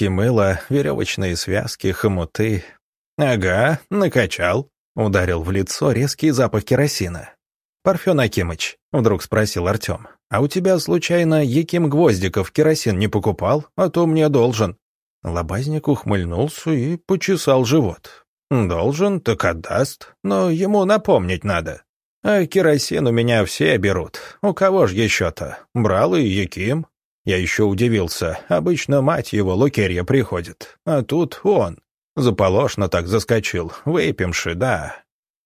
бутылки мыла, веревочные связки, хомуты. «Ага, накачал», — ударил в лицо резкий запах керосина. «Парфен Акимыч», — вдруг спросил Артем, «а у тебя, случайно, Яким Гвоздиков керосин не покупал, а то мне должен?» Лобазник ухмыльнулся и почесал живот. «Должен, так отдаст, но ему напомнить надо. А керосин у меня все берут. У кого ж еще-то? Брал и Яким. Я еще удивился. Обычно мать его, Лукерья, приходит. А тут он. Заполошно так заскочил. Выпимши, да.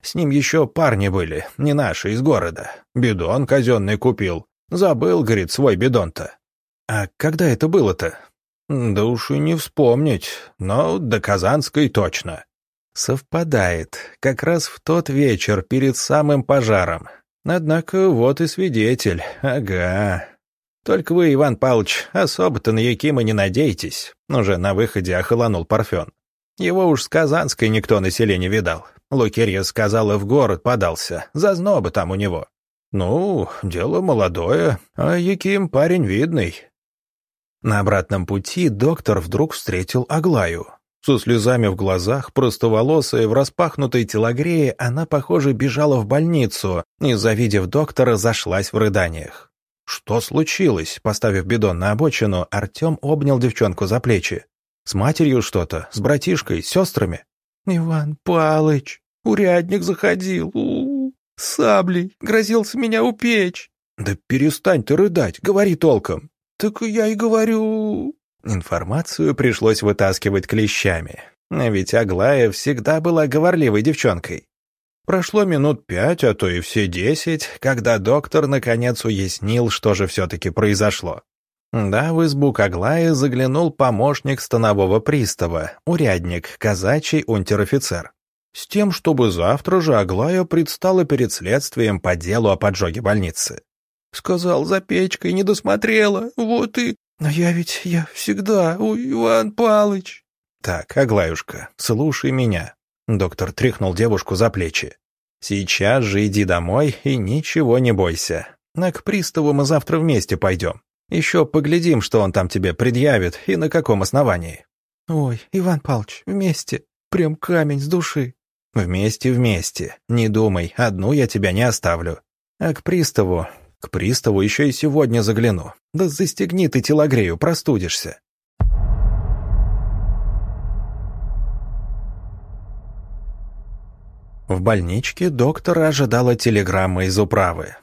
С ним еще парни были, не наши, из города. Бидон казенный купил. Забыл, говорит, свой бидон-то. А когда это было-то? Да уж и не вспомнить, но до Казанской точно. Совпадает, как раз в тот вечер перед самым пожаром. Однако вот и свидетель, ага. Только вы, Иван Павлович, особо-то на Якима не надейтесь. Уже на выходе охолонул Парфен. Его уж с Казанской никто населения видал. Лукерья сказала, в город подался. Зазноба там у него. Ну, дело молодое, а Яким парень видный. На обратном пути доктор вдруг встретил Аглаю. Со слезами в глазах, простоволосая, в распахнутой телогрее, она, похоже, бежала в больницу и, завидев доктора, зашлась в рыданиях. «Что случилось?» Поставив бидон на обочину, Артем обнял девчонку за плечи. «С матерью что-то? С братишкой? С сестрами?» «Иван Палыч, урядник заходил, у, -у, -у саблей, грозился меня упечь». «Да перестань ты рыдать, говори толком». «Так я и говорю...» Информацию пришлось вытаскивать клещами. Ведь Аглая всегда была говорливой девчонкой. Прошло минут пять, а то и все десять, когда доктор наконец уяснил, что же все-таки произошло. Да, в избу к Аглае заглянул помощник станового пристава, урядник, казачий унтер-офицер. С тем, чтобы завтра же Аглая предстала перед следствием по делу о поджоге больницы. Сказал за печкой, не досмотрела, вот и... А я ведь, я всегда, у Иван Палыч. Так, Аглаюшка, слушай меня. Доктор тряхнул девушку за плечи. Сейчас же иди домой и ничего не бойся. А к приставу мы завтра вместе пойдем. Еще поглядим, что он там тебе предъявит и на каком основании. Ой, Иван Павлович, вместе. Прям камень с души. Вместе, вместе. Не думай, одну я тебя не оставлю. А к приставу к приставу еще и сегодня загляну. Да застегни ты телогрею, простудишься. В больничке доктора ожидала телеграмма из управы.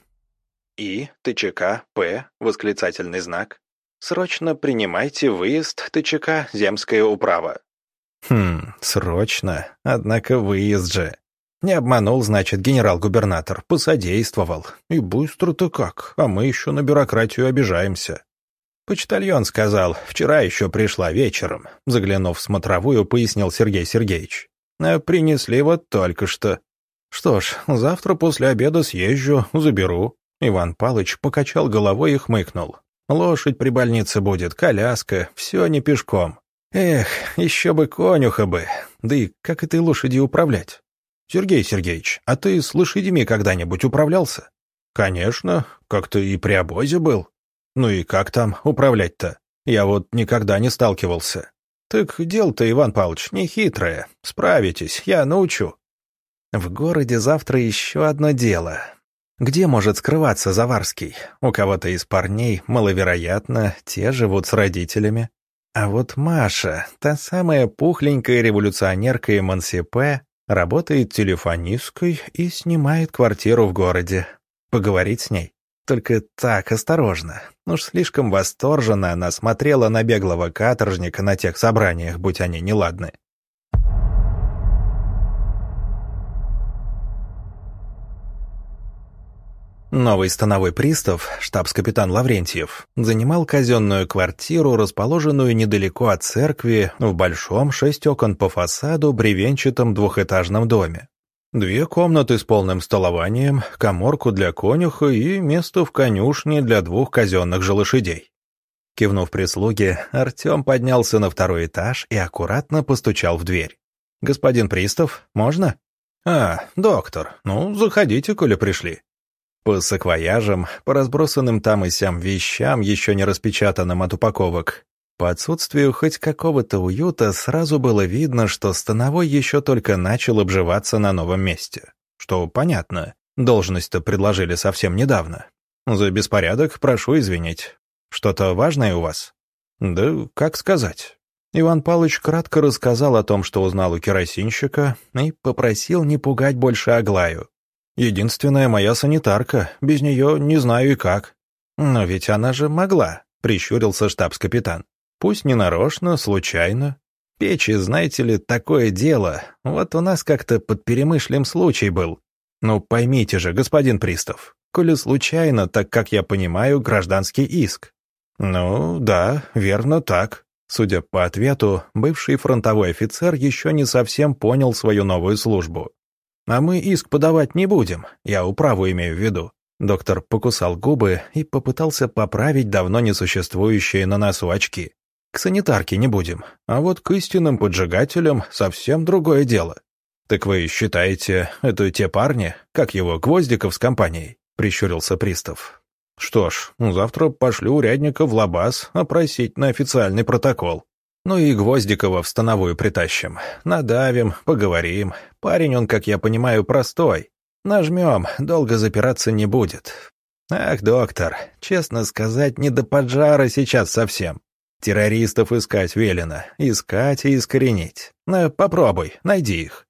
И, ТЧК, П, восклицательный знак. Срочно принимайте выезд ТЧК, Земская управа. Хм, срочно, однако выезд же. Не обманул, значит, генерал-губернатор, посодействовал. И быстро-то как, а мы еще на бюрократию обижаемся. Почтальон сказал, вчера еще пришла вечером. Заглянув в смотровую, пояснил Сергей Сергеевич. А принесли вот только что. Что ж, завтра после обеда съезжу, заберу. Иван Палыч покачал головой и хмыкнул. Лошадь при больнице будет, коляска, все не пешком. Эх, еще бы конюха бы. Да и как этой лошадью управлять? «Сергей Сергеевич, а ты с лошадьми когда-нибудь управлялся?» «Конечно, как-то и при обозе был. Ну и как там управлять-то? Я вот никогда не сталкивался». «Так дело-то, Иван Павлович, нехитрое. Справитесь, я научу». В городе завтра еще одно дело. Где может скрываться Заварский? У кого-то из парней, маловероятно, те живут с родителями. А вот Маша, та самая пухленькая революционерка-эмансипе, Работает телефонисткой и снимает квартиру в городе. Поговорить с ней. Только так, осторожно. Уж слишком восторженно она смотрела на беглого каторжника на тех собраниях, будь они неладны. Новый становой пристав, штабс-капитан Лаврентьев, занимал казенную квартиру, расположенную недалеко от церкви, в большом шесть окон по фасаду бревенчатом двухэтажном доме. Две комнаты с полным столованием, коморку для конюха и место в конюшне для двух казенных же лошадей. Кивнув прислуге, Артем поднялся на второй этаж и аккуратно постучал в дверь. «Господин пристав, можно?» «А, доктор, ну, заходите, коли пришли». По саквояжам, по разбросанным там и сям вещам, еще не распечатанным от упаковок, По отсутствию хоть какого-то уюта сразу было видно, что Становой еще только начал обживаться на новом месте. Что понятно, должность-то предложили совсем недавно. За беспорядок прошу извинить. Что-то важное у вас? Да, как сказать. Иван Павлович кратко рассказал о том, что узнал у керосинщика, и попросил не пугать больше Аглаю. «Единственная моя санитарка, без нее не знаю и как». «Но ведь она же могла», — прищурился штабс-капитан. Пусть не нарочно, случайно. Печи, знаете ли, такое дело. Вот у нас как-то под перемышлем случай был. Ну, поймите же, господин Пристав, коли случайно, так как я понимаю, гражданский иск. Ну, да, верно так. Судя по ответу, бывший фронтовой офицер еще не совсем понял свою новую службу. А мы иск подавать не будем, я управу имею в виду. Доктор покусал губы и попытался поправить давно несуществующие на носу очки. К санитарке не будем, а вот к истинным поджигателям совсем другое дело. Так вы считаете, это те парни, как его, Гвоздиков с компанией?» — прищурился пристав. «Что ж, завтра пошлю урядника в Лабаз опросить на официальный протокол. Ну и Гвоздикова в становую притащим. Надавим, поговорим. Парень он, как я понимаю, простой. Нажмем, долго запираться не будет. Ах, доктор, честно сказать, не до поджара сейчас совсем. Террористов искать велено. Искать и искоренить. На, попробуй, найди их.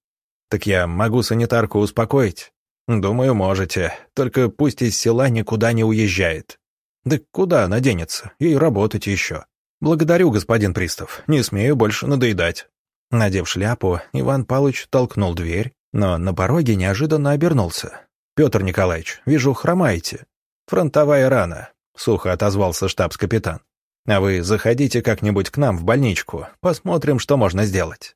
Так я могу санитарку успокоить? Думаю, можете. Только пусть из села никуда не уезжает. Да куда она денется? Ей работать еще. Благодарю, господин Пристав. Не смею больше надоедать. Надев шляпу, Иван Павлович толкнул дверь, но на пороге неожиданно обернулся. «Петр Николаевич, вижу, хромаете». «Фронтовая рана», — сухо отозвался штабс-капитан. А вы заходите как-нибудь к нам в больничку, посмотрим, что можно сделать».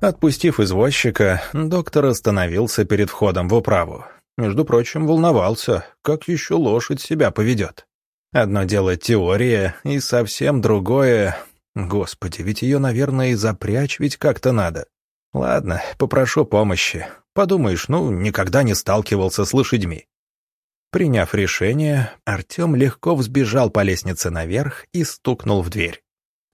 Отпустив извозчика, доктор остановился перед входом в управу. Между прочим, волновался, как еще лошадь себя поведет. Одно дело теория, и совсем другое... Господи, ведь ее, наверное, и запрячь ведь как-то надо. Ладно, попрошу помощи. Подумаешь, ну, никогда не сталкивался с лошадьми. Приняв решение, Артем легко взбежал по лестнице наверх и стукнул в дверь.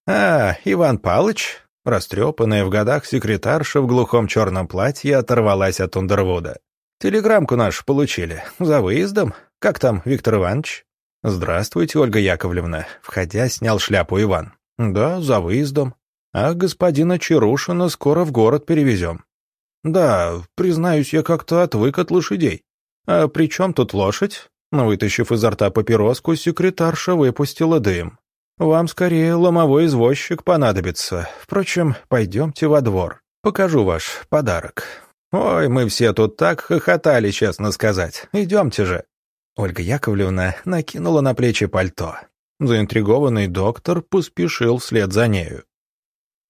«А, Иван Палыч?» Растрепанная в годах секретарша в глухом черном платье оторвалась от Ундервуда. «Телеграммку нашу получили. За выездом. Как там, Виктор Иванович?» «Здравствуйте, Ольга Яковлевна», — входя, снял шляпу Иван. «Да, за выездом. А господина Чарушина скоро в город перевезем. «Да, признаюсь, я как-то отвык от лошадей. А при чем тут лошадь?» Вытащив изо рта папироску, секретарша выпустила дым. «Вам скорее ломовой извозчик понадобится. Впрочем, пойдемте во двор. Покажу ваш подарок. Ой, мы все тут так хохотали, честно сказать. Идемте же». Ольга Яковлевна накинула на плечи пальто. Заинтригованный доктор поспешил вслед за нею.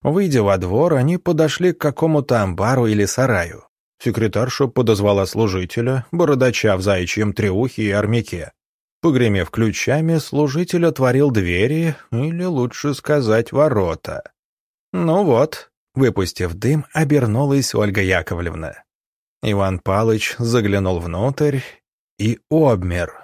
Выйдя во двор, они подошли к какому-то амбару или сараю. Секретарша подозвала служителя, бородача в заячьем треухе и армяке. Погремев ключами, служитель отворил двери, или, лучше сказать, ворота. «Ну вот», — выпустив дым, обернулась Ольга Яковлевна. Иван Палыч заглянул внутрь и обмер.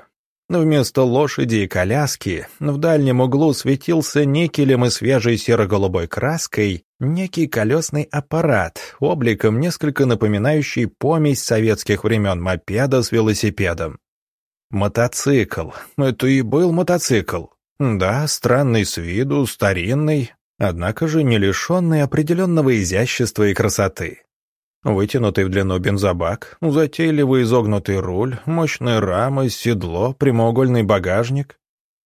Вместо лошади и коляски в дальнем углу светился никелем и свежей серо-голубой краской некий колесный аппарат, обликом несколько напоминающий помесь советских времен мопеда с велосипедом. Мотоцикл. Это и был мотоцикл. Да, странный с виду, старинный, однако же не лишенный определенного изящества и красоты. Вытянутый в длину бензобак, затейливый изогнутый руль, мощная рама, седло, прямоугольный багажник.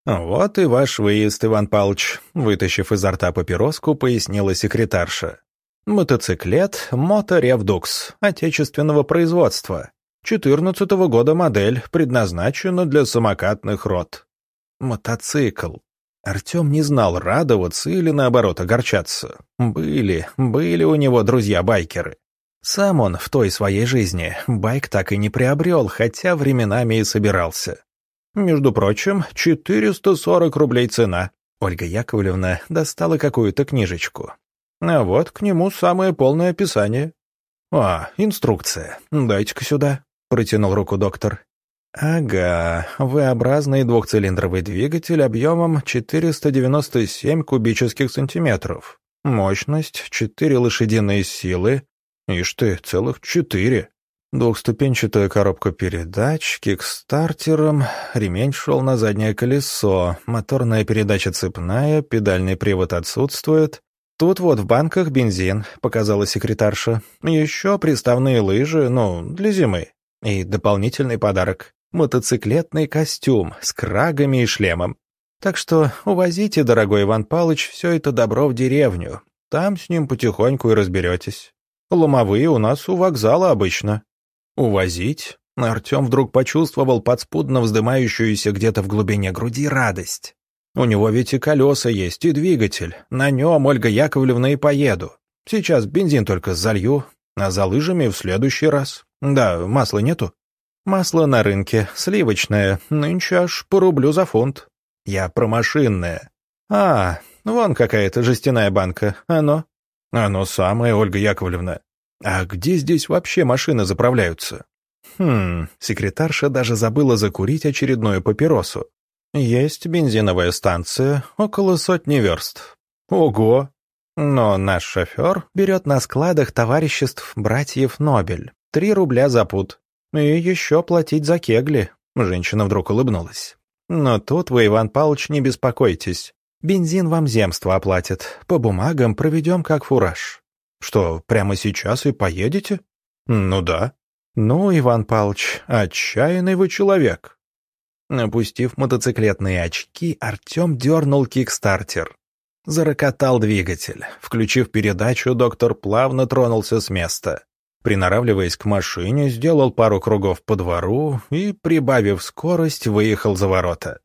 «Вот и ваш выезд, Иван Павлович», — вытащив изо рта папироску, пояснила секретарша. «Мотоциклет «Моторевдукс» отечественного производства. 14 -го года модель, предназначена для самокатных рот». Мотоцикл. Артем не знал, радоваться или, наоборот, огорчаться. Были, были у него друзья-байкеры. Сам он в той своей жизни байк так и не приобрел, хотя временами и собирался. Между прочим, 440 рублей цена. Ольга Яковлевна достала какую-то книжечку. А вот к нему самое полное описание. «А, инструкция. Дайте-ка сюда», — протянул руку доктор. Ага, V-образный двухцилиндровый двигатель объемом 497 кубических сантиметров. Мощность 4 лошадиные силы. Ишь ты, целых 4. Двухступенчатая коробка передач, кикстартером, ремень шел на заднее колесо, моторная передача цепная, педальный привод отсутствует. Тут вот в банках бензин, показала секретарша. Еще приставные лыжи, ну, для зимы. И дополнительный подарок — мотоциклетный костюм с крагами и шлемом. Так что увозите, дорогой Иван Палыч, все это добро в деревню. Там с ним потихоньку и разберетесь. Ломовые у нас у вокзала обычно. Увозить? Артем вдруг почувствовал подспудно вздымающуюся где-то в глубине груди радость. У него ведь и колеса есть, и двигатель. На нем, Ольга Яковлевна, и поеду. Сейчас бензин только залью, а за лыжами в следующий раз. Да, масла нету? Масло на рынке, сливочное, нынче аж по рублю за фунт. Я про машинное. А, вон какая-то жестяная банка, оно. Оно самое, Ольга Яковлевна. А где здесь вообще машины заправляются? Хм, секретарша даже забыла закурить очередную папиросу. Есть бензиновая станция, около сотни верст. Ого! Но наш шофер берет на складах товариществ братьев Нобель. Три рубля за пут. И еще платить за кегли. Женщина вдруг улыбнулась. Но тут вы, Иван Павлович, не беспокойтесь. Бензин вам земство оплатит. По бумагам проведем как фураж. Что, прямо сейчас и поедете? Ну да. Ну, Иван Павлович, отчаянный вы человек. Опустив мотоциклетные очки, Артем дернул кикстартер. Зарокотал двигатель. Включив передачу, доктор плавно тронулся с места. Приноравливаясь к машине, сделал пару кругов по двору и, прибавив скорость, выехал за ворота.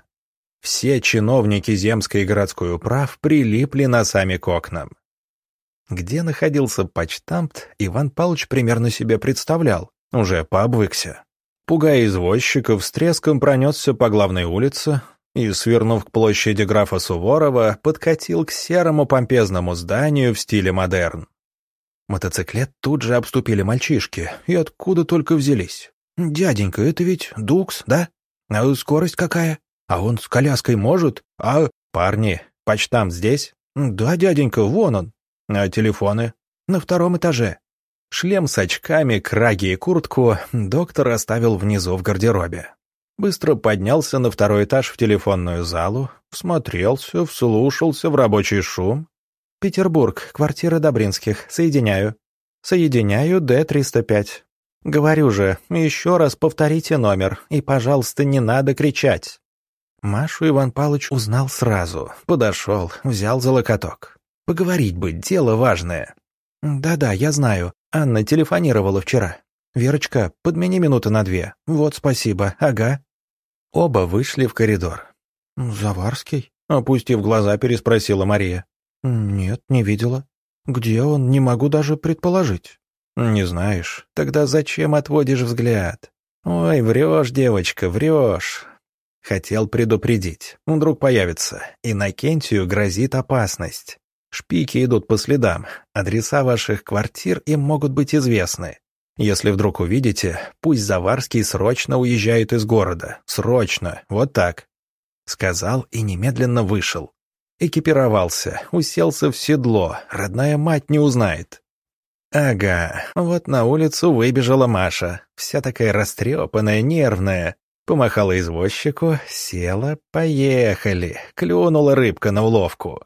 Все чиновники земской и городской управ прилипли носами к окнам. Где находился почтамт, Иван Павлович примерно себе представлял, уже пообвыкся. Пугая извозчиков, с треском пронесся по главной улице и, свернув к площади графа Суворова, подкатил к серому помпезному зданию в стиле модерн. Мотоциклет тут же обступили мальчишки, и откуда только взялись. «Дяденька, это ведь Дукс, да? А скорость какая? А он с коляской может? А, парни, почтам здесь?» «Да, дяденька, вон он». «А телефоны?» «На втором этаже». Шлем с очками, краги и куртку доктор оставил внизу в гардеробе. Быстро поднялся на второй этаж в телефонную залу, всмотрелся, вслушался в рабочий шум, Петербург, квартира Добринских. Соединяю. Соединяю Д-305. Говорю же, еще раз повторите номер, и, пожалуйста, не надо кричать. Машу Иван Павлович узнал сразу. Подошел, взял за локоток. Поговорить бы, дело важное. Да-да, я знаю. Анна телефонировала вчера. Верочка, подмени минуты на две. Вот спасибо, ага. Оба вышли в коридор. «Заварский?» — опустив глаза, переспросила Мария. «Нет, не видела. Где он, не могу даже предположить». «Не знаешь? Тогда зачем отводишь взгляд?» «Ой, врешь, девочка, врешь». Хотел предупредить. Вдруг появится. Иннокентию грозит опасность. Шпики идут по следам. Адреса ваших квартир им могут быть известны. Если вдруг увидите, пусть Заварский срочно уезжает из города. Срочно. Вот так. Сказал и немедленно вышел. Экипировался, уселся в седло, родная мать не узнает. Ага, вот на улицу выбежала Маша, вся такая растрепанная, нервная. Помахала извозчику, села, поехали, клюнула рыбка на уловку.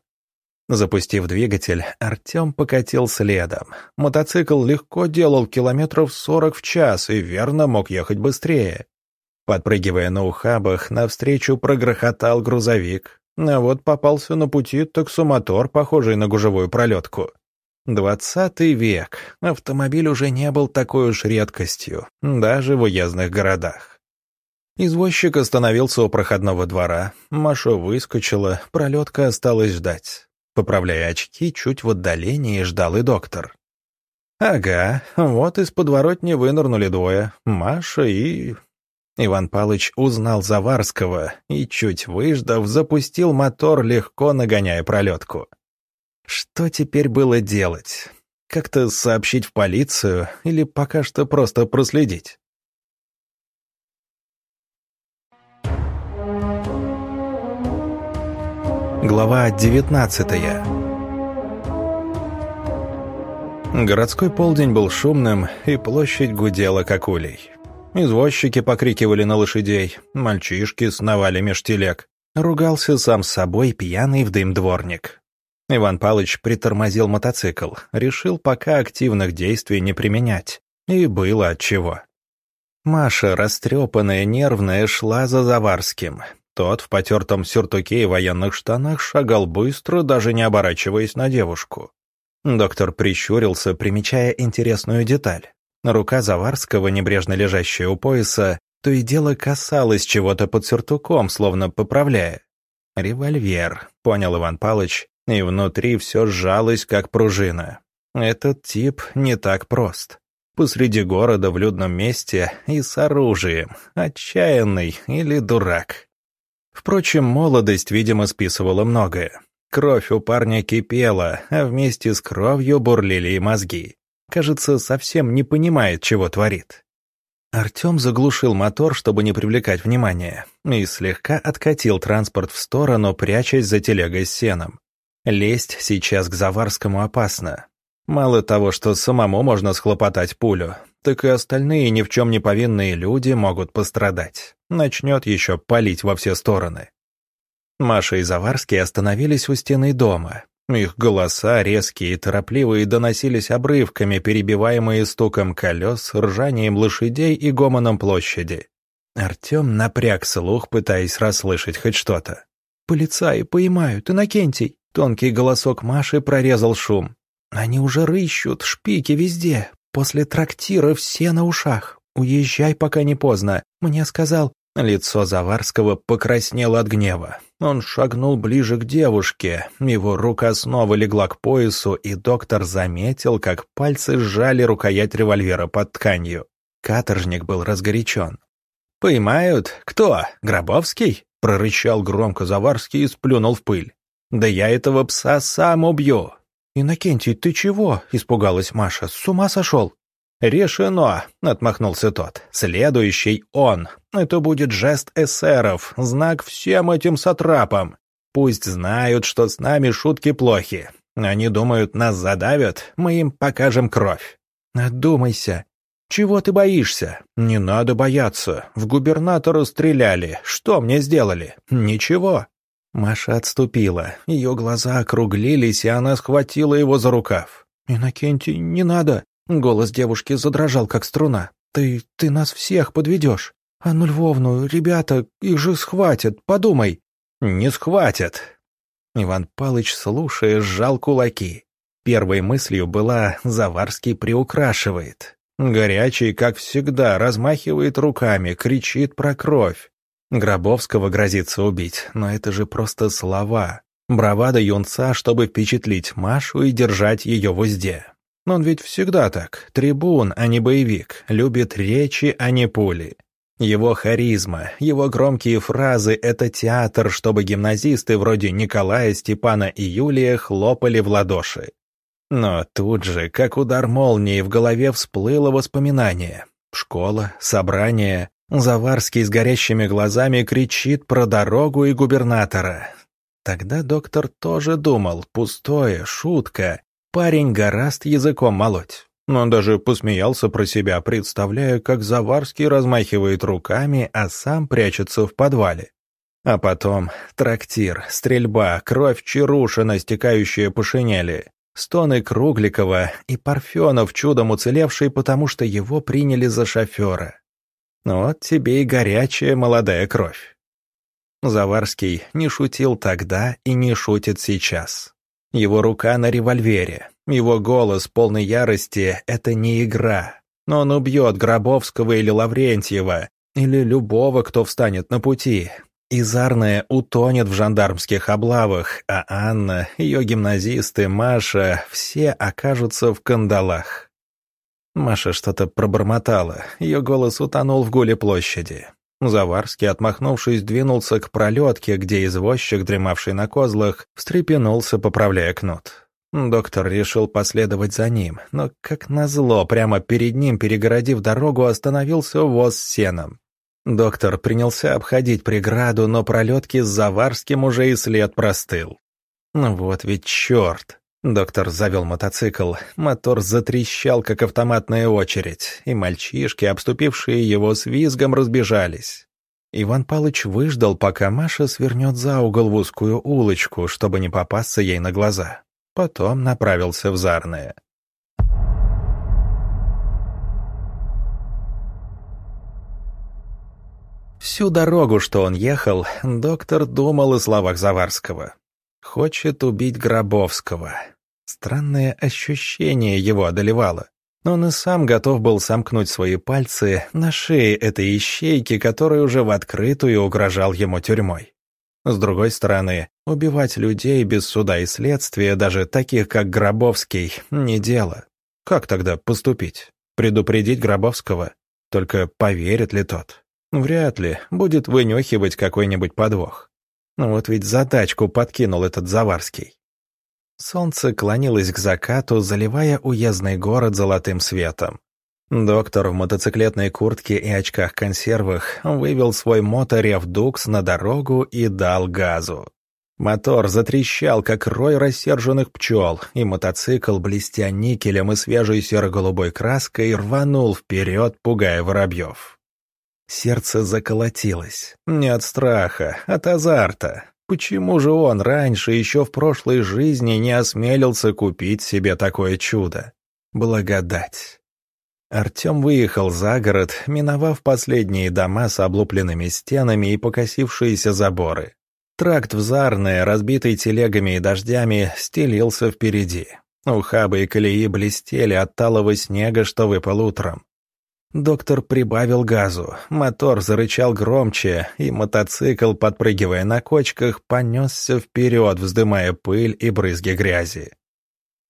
Запустив двигатель, Артем покатил следом. Мотоцикл легко делал километров сорок в час и верно мог ехать быстрее. Подпрыгивая на ухабах, навстречу прогрохотал грузовик. А вот попался на пути таксомотор, похожий на гужевую пролетку. Двадцатый век. Автомобиль уже не был такой уж редкостью, даже в уездных городах. Извозчик остановился у проходного двора. Маша выскочила, пролетка осталась ждать. Поправляя очки, чуть в отдалении ждал и доктор. Ага, вот из подворотни вынырнули двое. Маша и... Иван Палыч узнал Заварского и, чуть выждав, запустил мотор, легко нагоняя пролетку. Что теперь было делать? Как-то сообщить в полицию или пока что просто проследить? Глава 19 Городской полдень был шумным, и площадь гудела, как улей. Извозчики покрикивали на лошадей, мальчишки сновали меж телег. Ругался сам с собой пьяный в дым дворник. Иван Палыч притормозил мотоцикл, решил пока активных действий не применять. И было отчего. Маша, растрепанная, нервная, шла за Заварским. Тот в потертом сюртуке и военных штанах шагал быстро, даже не оборачиваясь на девушку. Доктор прищурился, примечая интересную деталь. Рука Заварского, небрежно лежащая у пояса, то и дело касалась чего-то под сюртуком, словно поправляя. «Револьвер», — понял Иван Палыч, и внутри все сжалось, как пружина. Этот тип не так прост. Посреди города в людном месте и с оружием, отчаянный или дурак. Впрочем, молодость, видимо, списывала многое. Кровь у парня кипела, а вместе с кровью бурлили и мозги. Кажется, совсем не понимает, чего творит. Артем заглушил мотор, чтобы не привлекать внимания, и слегка откатил транспорт в сторону, прячась за телегой с сеном. Лезть сейчас к Заварскому опасно. Мало того, что самому можно схлопотать пулю, так и остальные ни в чем не повинные люди могут пострадать. Начнет еще палить во все стороны. Маша и Заварский остановились у стены дома. Их голоса, резкие и торопливые, доносились обрывками, перебиваемые стуком колес, ржанием лошадей и гомоном площади. Артем напряг слух, пытаясь расслышать хоть что-то. «Полицаи поймают, Иннокентий!» Тонкий голосок Маши прорезал шум. «Они уже рыщут, шпики везде. После трактира все на ушах. Уезжай, пока не поздно. Мне сказал...» Лицо Заварского покраснело от гнева. Он шагнул ближе к девушке, его рука снова легла к поясу, и доктор заметил, как пальцы сжали рукоять револьвера под тканью. Каторжник был разгорячен. «Поймают? Кто? Гробовский?» — прорычал громко Заварский и сплюнул в пыль. «Да я этого пса сам убью!» «Иннокентий, ты чего?» — испугалась Маша. «С ума сошел?» «Решено», — отмахнулся тот. «Следующий он. Это будет жест эсеров, знак всем этим сатрапам. Пусть знают, что с нами шутки плохи. Они думают, нас задавят, мы им покажем кровь». «Одумайся. Чего ты боишься? Не надо бояться. В губернатора стреляли. Что мне сделали? Ничего». Маша отступила. Ее глаза округлились, и она схватила его за рукав. «Иннокентий, не надо!» Голос девушки задрожал, как струна. «Ты... ты нас всех подведешь. Анну Львовну, ребята, их же схватят, подумай». «Не схватят». Иван Палыч, слушая, сжал кулаки. Первой мыслью была «Заварский приукрашивает». Горячий, как всегда, размахивает руками, кричит про кровь. Гробовского грозится убить, но это же просто слова. Бравада юнца, чтобы впечатлить Машу и держать ее в узде. Он ведь всегда так, трибун, а не боевик, любит речи, а не пули. Его харизма, его громкие фразы — это театр, чтобы гимназисты вроде Николая, Степана и Юлия хлопали в ладоши. Но тут же, как удар молнии, в голове всплыло воспоминание. Школа, собрание. Заварский с горящими глазами кричит про дорогу и губернатора. Тогда доктор тоже думал, пустое, шутка, Парень гораст языком молоть. Он даже посмеялся про себя, представляя, как Заварский размахивает руками, а сам прячется в подвале. А потом трактир, стрельба, кровь Чарушина, стекающая по шинели, стоны Кругликова и Парфенов, чудом уцелевший, потому что его приняли за шофера. Вот тебе и горячая молодая кровь. Заварский не шутил тогда и не шутит сейчас. Его рука на револьвере, его голос полной ярости — это не игра. Но он убьет Гробовского или Лаврентьева, или любого, кто встанет на пути. Изарная утонет в жандармских облавах, а Анна, ее гимназисты, Маша — все окажутся в кандалах. Маша что-то пробормотала, ее голос утонул в гуле площади. Заварский, отмахнувшись, двинулся к пролетке, где извозчик, дремавший на козлах, встрепенулся, поправляя кнут. Доктор решил последовать за ним, но, как назло, прямо перед ним, перегородив дорогу, остановился воз с сеном. Доктор принялся обходить преграду, но пролетки с Заварским уже и след простыл. Ну вот ведь черт! Доктор завел мотоцикл, мотор затрещал, как автоматная очередь, и мальчишки, обступившие его с визгом, разбежались. Иван Палыч выждал, пока Маша свернет за угол в узкую улочку, чтобы не попасться ей на глаза. Потом направился в Зарное. Всю дорогу, что он ехал, доктор думал о словах Заварского. Хочет убить Гробовского. Странное ощущение его одолевало. Он и сам готов был сомкнуть свои пальцы на шее этой ищейки, которая уже в открытую угрожал ему тюрьмой. С другой стороны, убивать людей без суда и следствия, даже таких, как Гробовский, не дело. Как тогда поступить? Предупредить Гробовского? Только поверит ли тот? Вряд ли. Будет вынюхивать какой-нибудь подвох. Вот ведь задачку подкинул этот Заварский. Солнце клонилось к закату, заливая уездный город золотым светом. Доктор в мотоциклетной куртке и очках-консервах вывел свой моторев Дукс на дорогу и дал газу. Мотор затрещал, как рой рассерженных пчел, и мотоцикл, блестя никелем и свежей серо-голубой краской, рванул вперед, пугая воробьев. Сердце заколотилось. Не от страха, от азарта. Почему же он раньше, еще в прошлой жизни, не осмелился купить себе такое чудо? Благодать. Артем выехал за город, миновав последние дома с облупленными стенами и покосившиеся заборы. Тракт в Зарное, разбитый телегами и дождями, стелился впереди. Ухабы и колеи блестели от талого снега, что выпал утром. Доктор прибавил газу, мотор зарычал громче, и мотоцикл, подпрыгивая на кочках, понесся вперед, вздымая пыль и брызги грязи.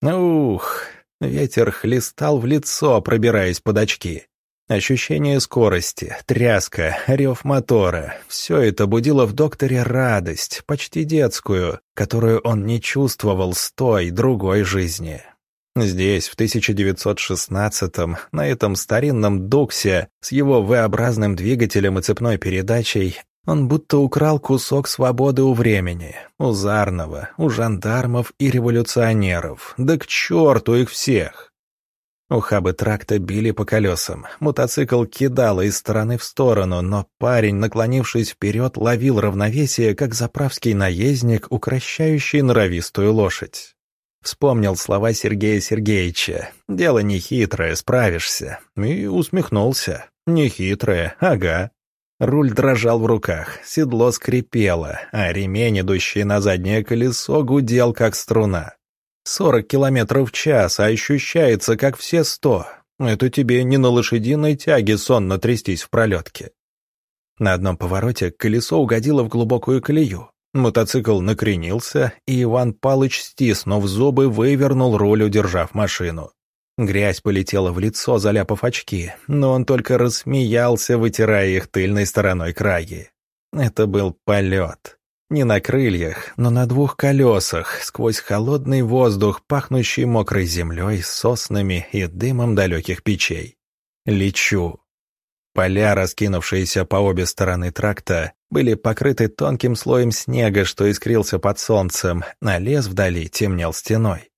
Ух, ветер хлестал в лицо, пробираясь под очки. Ощущение скорости, тряска, рев мотора — все это будило в докторе радость, почти детскую, которую он не чувствовал с той, другой жизни. Здесь, в 1916-м, на этом старинном Дуксе с его V-образным двигателем и цепной передачей, он будто украл кусок свободы у времени, у Зарного, у жандармов и революционеров, да к черту их всех. Ухабы тракта били по колесам, мотоцикл кидало из стороны в сторону, но парень, наклонившись вперед, ловил равновесие, как заправский наездник, укращающий норовистую лошадь. Вспомнил слова Сергея Сергеевича. «Дело нехитрое, справишься». И усмехнулся. «Нехитрое, ага». Руль дрожал в руках, седло скрипело, а ремень, идущий на заднее колесо, гудел, как струна. Сорок километров в час, а ощущается, как все сто. Это тебе не на лошадиной тяге сонно трястись в пролетке. На одном повороте колесо угодило в глубокую колею. Мотоцикл накренился, и Иван Палыч, стиснув зубы, вывернул руль, удержав машину. Грязь полетела в лицо, заляпав очки, но он только рассмеялся, вытирая их тыльной стороной краги. Это был полет. Не на крыльях, но на двух колесах, сквозь холодный воздух, пахнущий мокрой землей, соснами и дымом далеких печей. Лечу. Поля, раскинувшиеся по обе стороны тракта, были покрыты тонким слоем снега, что искрился под солнцем, а лес вдали темнел стеной.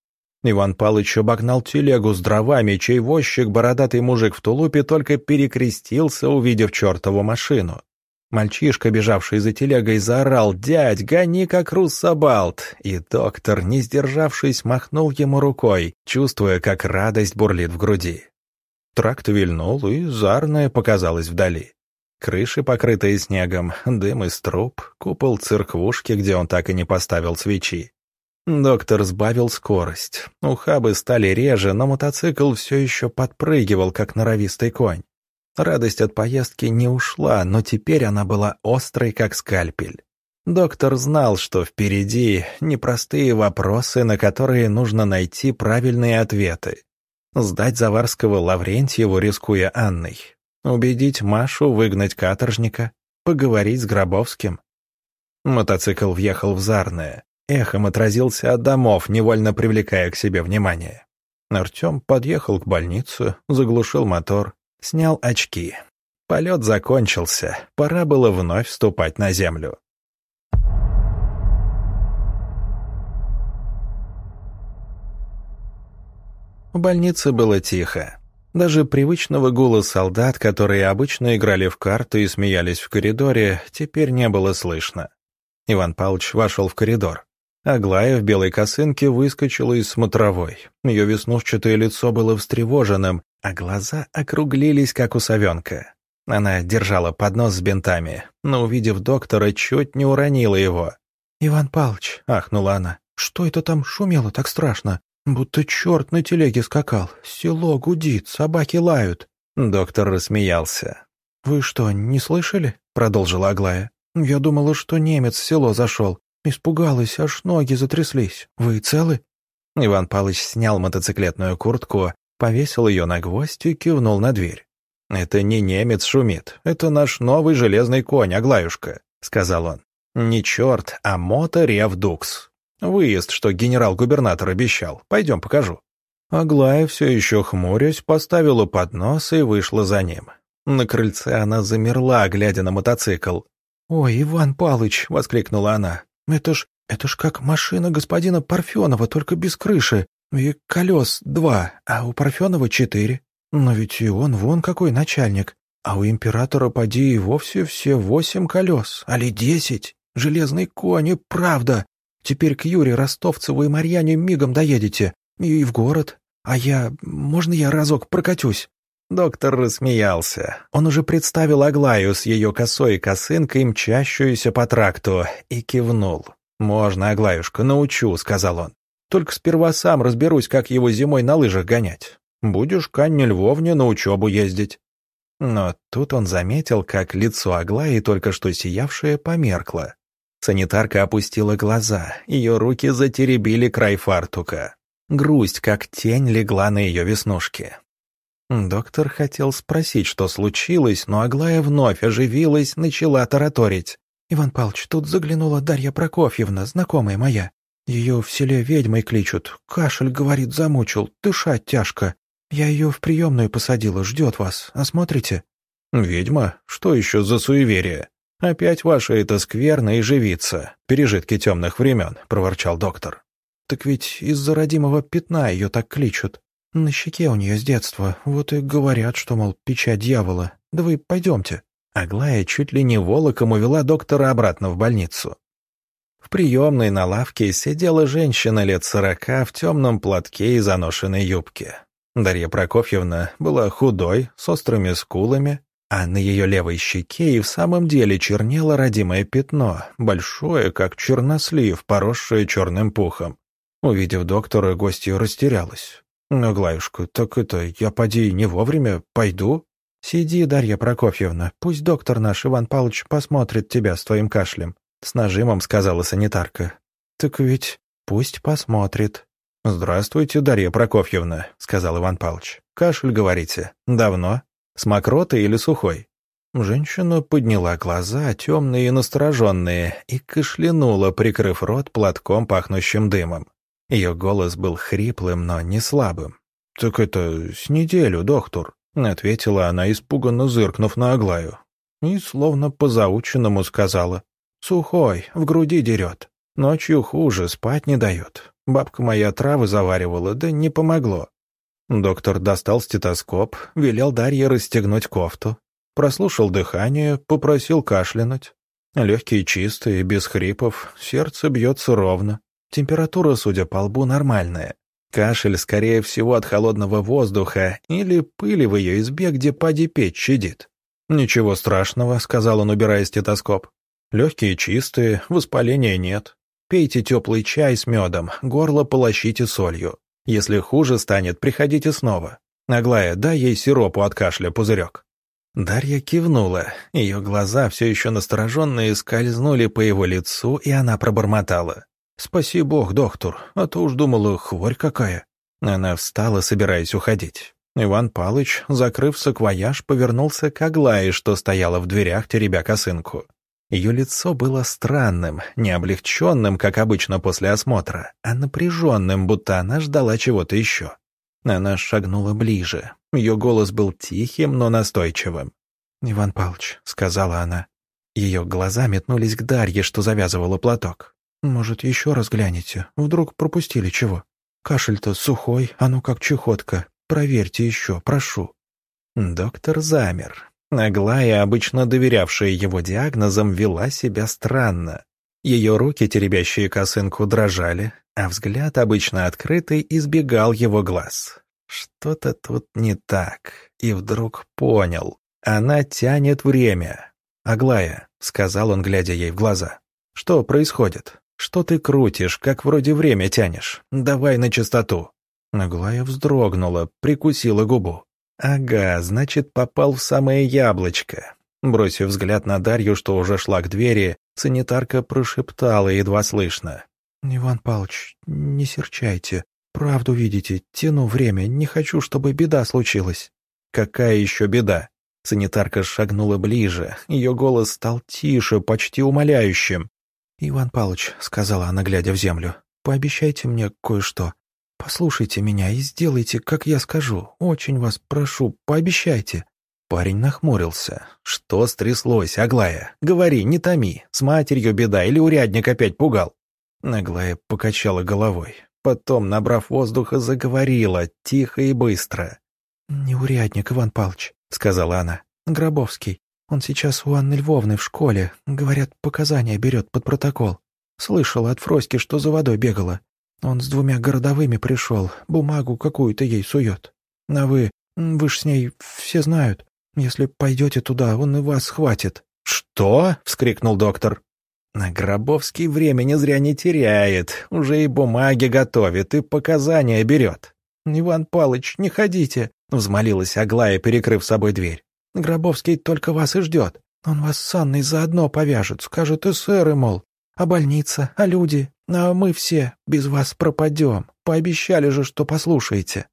Иван Палыч обогнал телегу с дровами, чей возчик, бородатый мужик в тулупе, только перекрестился, увидев чертову машину. Мальчишка, бежавший за телегой, заорал «Дядь, гони как руссобалт!» И доктор, не сдержавшись, махнул ему рукой, чувствуя, как радость бурлит в груди. Тракт вильнул, и зарная показалась вдали. Крыши, покрытые снегом, дым из труб, купол церквушки, где он так и не поставил свечи. Доктор сбавил скорость. Ухабы стали реже, но мотоцикл все еще подпрыгивал, как норовистый конь. Радость от поездки не ушла, но теперь она была острой, как скальпель. Доктор знал, что впереди непростые вопросы, на которые нужно найти правильные ответы. Сдать Заварского Лаврентьеву, рискуя Анной. Убедить Машу выгнать каторжника. Поговорить с Гробовским. Мотоцикл въехал в Зарное. Эхом отразился от домов, невольно привлекая к себе внимание. Артем подъехал к больнице, заглушил мотор, снял очки. Полет закончился, пора было вновь вступать на землю. В больнице было тихо. Даже привычного гула солдат, которые обычно играли в карты и смеялись в коридоре, теперь не было слышно. Иван Павлович вошел в коридор. Аглая в белой косынке выскочила из смотровой. Ее веснушчатое лицо было встревоженным, а глаза округлились, как у совенка. Она держала поднос с бинтами, но, увидев доктора, чуть не уронила его. «Иван Павлович», — ахнула она, — «что это там шумело так страшно? Будто черт на телеге скакал. Село гудит, собаки лают». Доктор рассмеялся. «Вы что, не слышали?» — продолжила Аглая. «Я думала, что немец в село зашел. Испугалась, аж ноги затряслись. Вы целы?» Иван Павлович снял мотоциклетную куртку, повесил ее на гвоздь и кивнул на дверь. «Это не немец шумит, это наш новый железный конь, Аглаюшка», — сказал он. «Не черт, а мото-рев дукс. Выезд, что генерал-губернатор обещал. Пойдем покажу». Аглая, все еще хмурясь, поставила поднос и вышла за ним. На крыльце она замерла, глядя на мотоцикл. «Ой, Иван Палыч!» — воскликнула она. «Это ж, это ж как машина господина Парфенова, только без крыши. И колес два, а у Парфенова четыре. Но ведь и он вон какой начальник. А у императора поди и вовсе все восемь колес, али десять. Железный конь, правда. Теперь к Юре Ростовцеву и Марьяне мигом доедете. И в город. А я... Можно я разок прокатюсь?» Доктор рассмеялся. Он уже представил Аглаю с ее косой косынкой, мчащуюся по тракту, и кивнул. «Можно, Аглаюшка, научу», — сказал он. «Только сперва сам разберусь, как его зимой на лыжах гонять. Будешь к Анне Львовне на учебу ездить». Но тут он заметил, как лицо Аглаи, только что сиявшее, померкло. Санитарка опустила глаза, ее руки затеребили край фартука. Грусть, как тень, легла на ее веснушки. Доктор хотел спросить, что случилось, но Аглая вновь оживилась, начала тараторить. «Иван Павлович, тут заглянула Дарья Прокофьевна, знакомая моя. Ее в селе ведьмой кличут. Кашель, говорит, замучил, дышать тяжко. Я ее в приемную посадила, ждет вас. Осмотрите?» «Ведьма? Что еще за суеверие? Опять ваша эта скверна и живица, пережитки темных времен», — проворчал доктор. «Так ведь из-за родимого пятна ее так кличут. На щеке у нее с детства, вот и говорят, что, мол, печать дьявола. Да вы пойдемте». Аглая чуть ли не волоком увела доктора обратно в больницу. В приемной на лавке сидела женщина лет сорока в темном платке и заношенной юбке. Дарья Прокофьевна была худой, с острыми скулами, а на ее левой щеке и в самом деле чернело родимое пятно, большое, как чернослив, поросшее черным пухом. Увидев доктора, гостья растерялась. «Аглаюшка, так это, я поди не вовремя, пойду?» «Сиди, Дарья Прокофьевна, пусть доктор наш Иван Павлович посмотрит тебя с твоим кашлем», — с нажимом сказала санитарка. «Так ведь пусть посмотрит». «Здравствуйте, Дарья Прокофьевна», — сказал Иван Павлович. «Кашель, говорите? Давно? С мокротой или сухой?» Женщина подняла глаза, темные и настороженные, и кашлянула, прикрыв рот платком, пахнущим дымом. Ее голос был хриплым, но не слабым. «Так это с неделю, доктор», — ответила она, испуганно зыркнув на Аглаю. И словно по заученному сказала. «Сухой, в груди дерет. Ночью хуже, спать не дает. Бабка моя травы заваривала, да не помогло». Доктор достал стетоскоп, велел Дарье расстегнуть кофту. Прослушал дыхание, попросил кашлянуть. Легкие чистые, без хрипов, сердце бьется ровно. Температура, судя по лбу, нормальная. Кашель, скорее всего, от холодного воздуха или пыли в ее избе, где пади печь щадит. «Ничего страшного», — сказал он, убирая стетоскоп. «Легкие чистые, воспаления нет. Пейте теплый чай с медом, горло полощите солью. Если хуже станет, приходите снова. Аглая, дай ей сиропу от кашля, пузырек». Дарья кивнула. Ее глаза, все еще настороженные, скользнули по его лицу, и она пробормотала. «Спаси бог, доктор, а то уж думала, хворь какая». Она встала, собираясь уходить. Иван Палыч, закрыв саквояж, повернулся к Аглае, что стояла в дверях, теребя косынку. Ее лицо было странным, не облегченным, как обычно после осмотра, а напряженным, будто она ждала чего-то еще. Она шагнула ближе. Ее голос был тихим, но настойчивым. Иван Павлович», — сказала она. Ее глаза метнулись к Дарье, что завязывала платок. «Может, еще раз глянете? Вдруг пропустили чего? Кашель-то сухой, а ну как чехотка. Проверьте еще, прошу». Доктор замер. Аглая, обычно доверявшая его диагнозам, вела себя странно. Ее руки, теребящие косынку, дрожали, а взгляд, обычно открытый, избегал его глаз. Что-то тут не так. И вдруг понял. Она тянет время. «Аглая», — сказал он, глядя ей в глаза, — «что происходит? Что ты крутишь, как вроде время тянешь? Давай на чистоту». Аглая вздрогнула, прикусила губу. «Ага, значит, попал в самое яблочко». Бросив взгляд на Дарью, что уже шла к двери, санитарка прошептала едва слышно. «Иван Павлович, не серчайте. Правду видите, тяну время, не хочу, чтобы беда случилась». «Какая еще беда?» Санитарка шагнула ближе, ее голос стал тише, почти умоляющим. «Иван Павлович», — сказала она, глядя в землю, — «пообещайте мне кое-что. Послушайте меня и сделайте, как я скажу. Очень вас прошу, пообещайте». Парень нахмурился. «Что стряслось, Аглая? Говори, не томи. С матерью беда или урядник опять пугал?» Аглая покачала головой. Потом, набрав воздуха, заговорила, тихо и быстро. «Не урядник, Иван Павлович. — сказала она. «Гробовский. Он сейчас у Анны Львовны в школе. Говорят, показания берет под протокол. Слышала от Фроськи, что за водой бегала. Он с двумя городовыми пришел, бумагу какую-то ей сует. А вы, вы ж с ней все знают. Если пойдете туда, он и вас схватит». «Что?» — вскрикнул доктор. На Гробовский времени зря не теряет, уже и бумаги готовит, и показания берет. «Иван Палыч, не ходите!» — взмолилась Аглая, перекрыв собой дверь. «Гробовский только вас и ждет. Он вас с Анной заодно повяжет, скажет эсеры, мол. А больница, а люди, а мы все без вас пропадем. Пообещали же, что послушаете».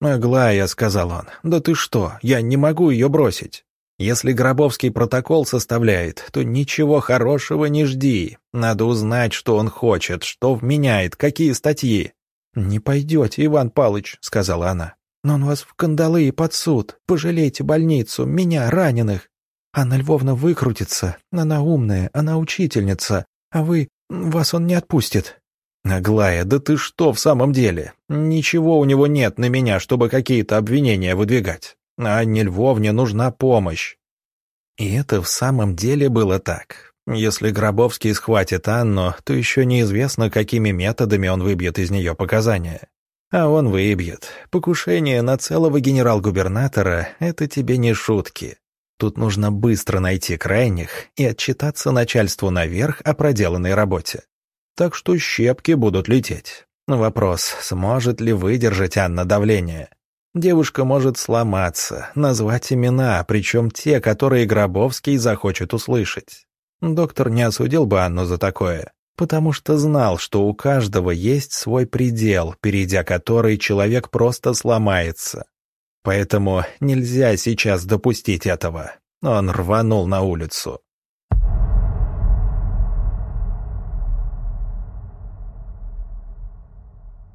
«Аглая», — сказал он, — «да ты что, я не могу ее бросить. Если Гробовский протокол составляет, то ничего хорошего не жди. Надо узнать, что он хочет, что вменяет, какие статьи. «Не пойдете, Иван Палыч», — сказала она. «Но он вас в кандалы и под суд. Пожалейте больницу, меня, раненых. Анна Львовна выкрутится. Она умная, она учительница. А вы... вас он не отпустит». «Аглая, да ты что в самом деле? Ничего у него нет на меня, чтобы какие-то обвинения выдвигать. Анне Львовне нужна помощь». И это в самом деле было так. Если Гробовский схватит Анну, то еще неизвестно, какими методами он выбьет из нее показания. А он выбьет. Покушение на целого генерал-губернатора — это тебе не шутки. Тут нужно быстро найти крайних и отчитаться начальству наверх о проделанной работе. Так что щепки будут лететь. Вопрос, сможет ли выдержать Анна давление. Девушка может сломаться, назвать имена, причем те, которые Гробовский захочет услышать. Доктор не осудил бы Анну за такое, потому что знал, что у каждого есть свой предел, перейдя который человек просто сломается. Поэтому нельзя сейчас допустить этого. Он рванул на улицу.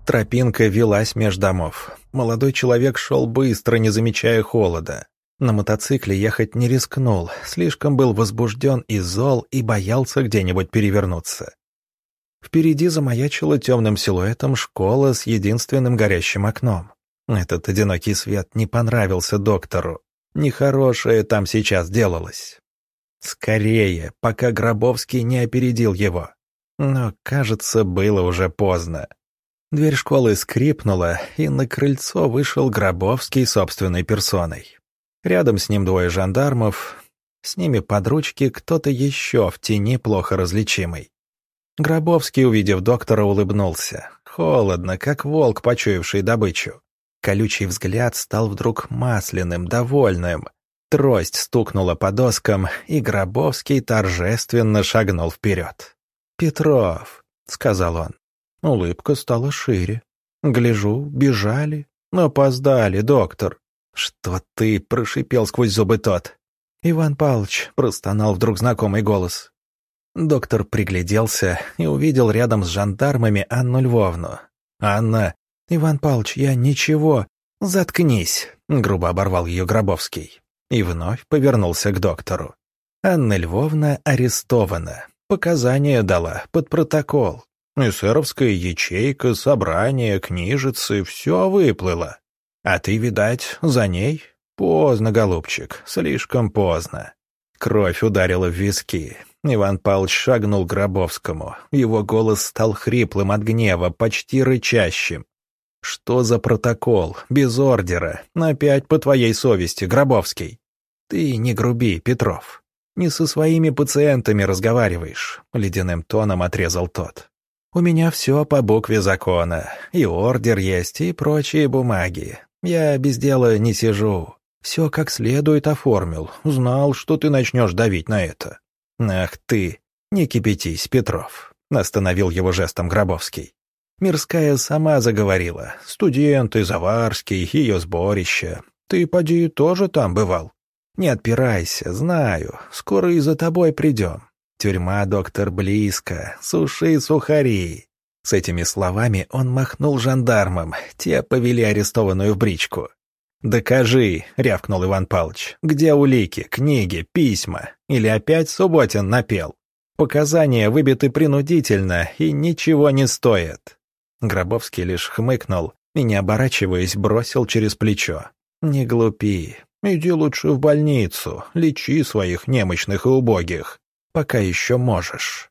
Тропинка велась меж домов. Молодой человек шел быстро, не замечая холода. На мотоцикле ехать не рискнул, слишком был возбужден и зол и боялся где-нибудь перевернуться. Впереди замаячила темным силуэтом школа с единственным горящим окном. Этот одинокий свет не понравился доктору. Нехорошее там сейчас делалось. Скорее, пока Гробовский не опередил его. Но, кажется, было уже поздно. Дверь школы скрипнула, и на крыльцо вышел Гробовский собственной персоной. Рядом с ним двое жандармов, с ними под ручки кто-то еще в тени плохо различимый. Гробовский, увидев доктора, улыбнулся. Холодно, как волк, почуявший добычу. Колючий взгляд стал вдруг масляным, довольным. Трость стукнула по доскам, и Гробовский торжественно шагнул вперед. «Петров», — сказал он. Улыбка стала шире. «Гляжу, бежали. Опоздали, доктор. «Что ты?» — прошипел сквозь зубы тот. «Иван Павлович», — простонал вдруг знакомый голос. Доктор пригляделся и увидел рядом с жандармами Анну Львовну. «Анна...» «Иван Павлович, я ничего...» «Заткнись», — грубо оборвал ее Гробовский. и вновь повернулся к доктору. Анна Львовна арестована. Показания дала под протокол. Эсеровская ячейка, собрание, книжицы — все выплыло. А ты, видать, за ней? Поздно, голубчик, слишком поздно. Кровь ударила в виски. Иван Павлович шагнул к Гробовскому. Его голос стал хриплым от гнева, почти рычащим. «Что за протокол? Без ордера. Опять по твоей совести, Гробовский. Ты не груби, Петров. Не со своими пациентами разговариваешь», — ледяным тоном отрезал тот. «У меня все по букве закона. И ордер есть, и прочие бумаги. Я без дела не сижу. Все как следует оформил. Знал, что ты начнешь давить на это». «Ах ты! Не кипятись, Петров», — остановил его жестом Гробовский. Мирская сама заговорила. Студенты, Заварский, ее сборище. Ты, поди, тоже там бывал? Не отпирайся, знаю. Скоро и за тобой придем. Тюрьма, доктор, близко. Суши сухари. С этими словами он махнул жандармам. Те повели арестованную в бричку. «Докажи», — рявкнул Иван Павлович, — «где улики, книги, письма? Или опять Субботин напел? Показания выбиты принудительно и ничего не стоят». Гробовский лишь хмыкнул и, не оборачиваясь, бросил через плечо. «Не глупи. Иди лучше в больницу, лечи своих немощных и убогих, пока еще можешь».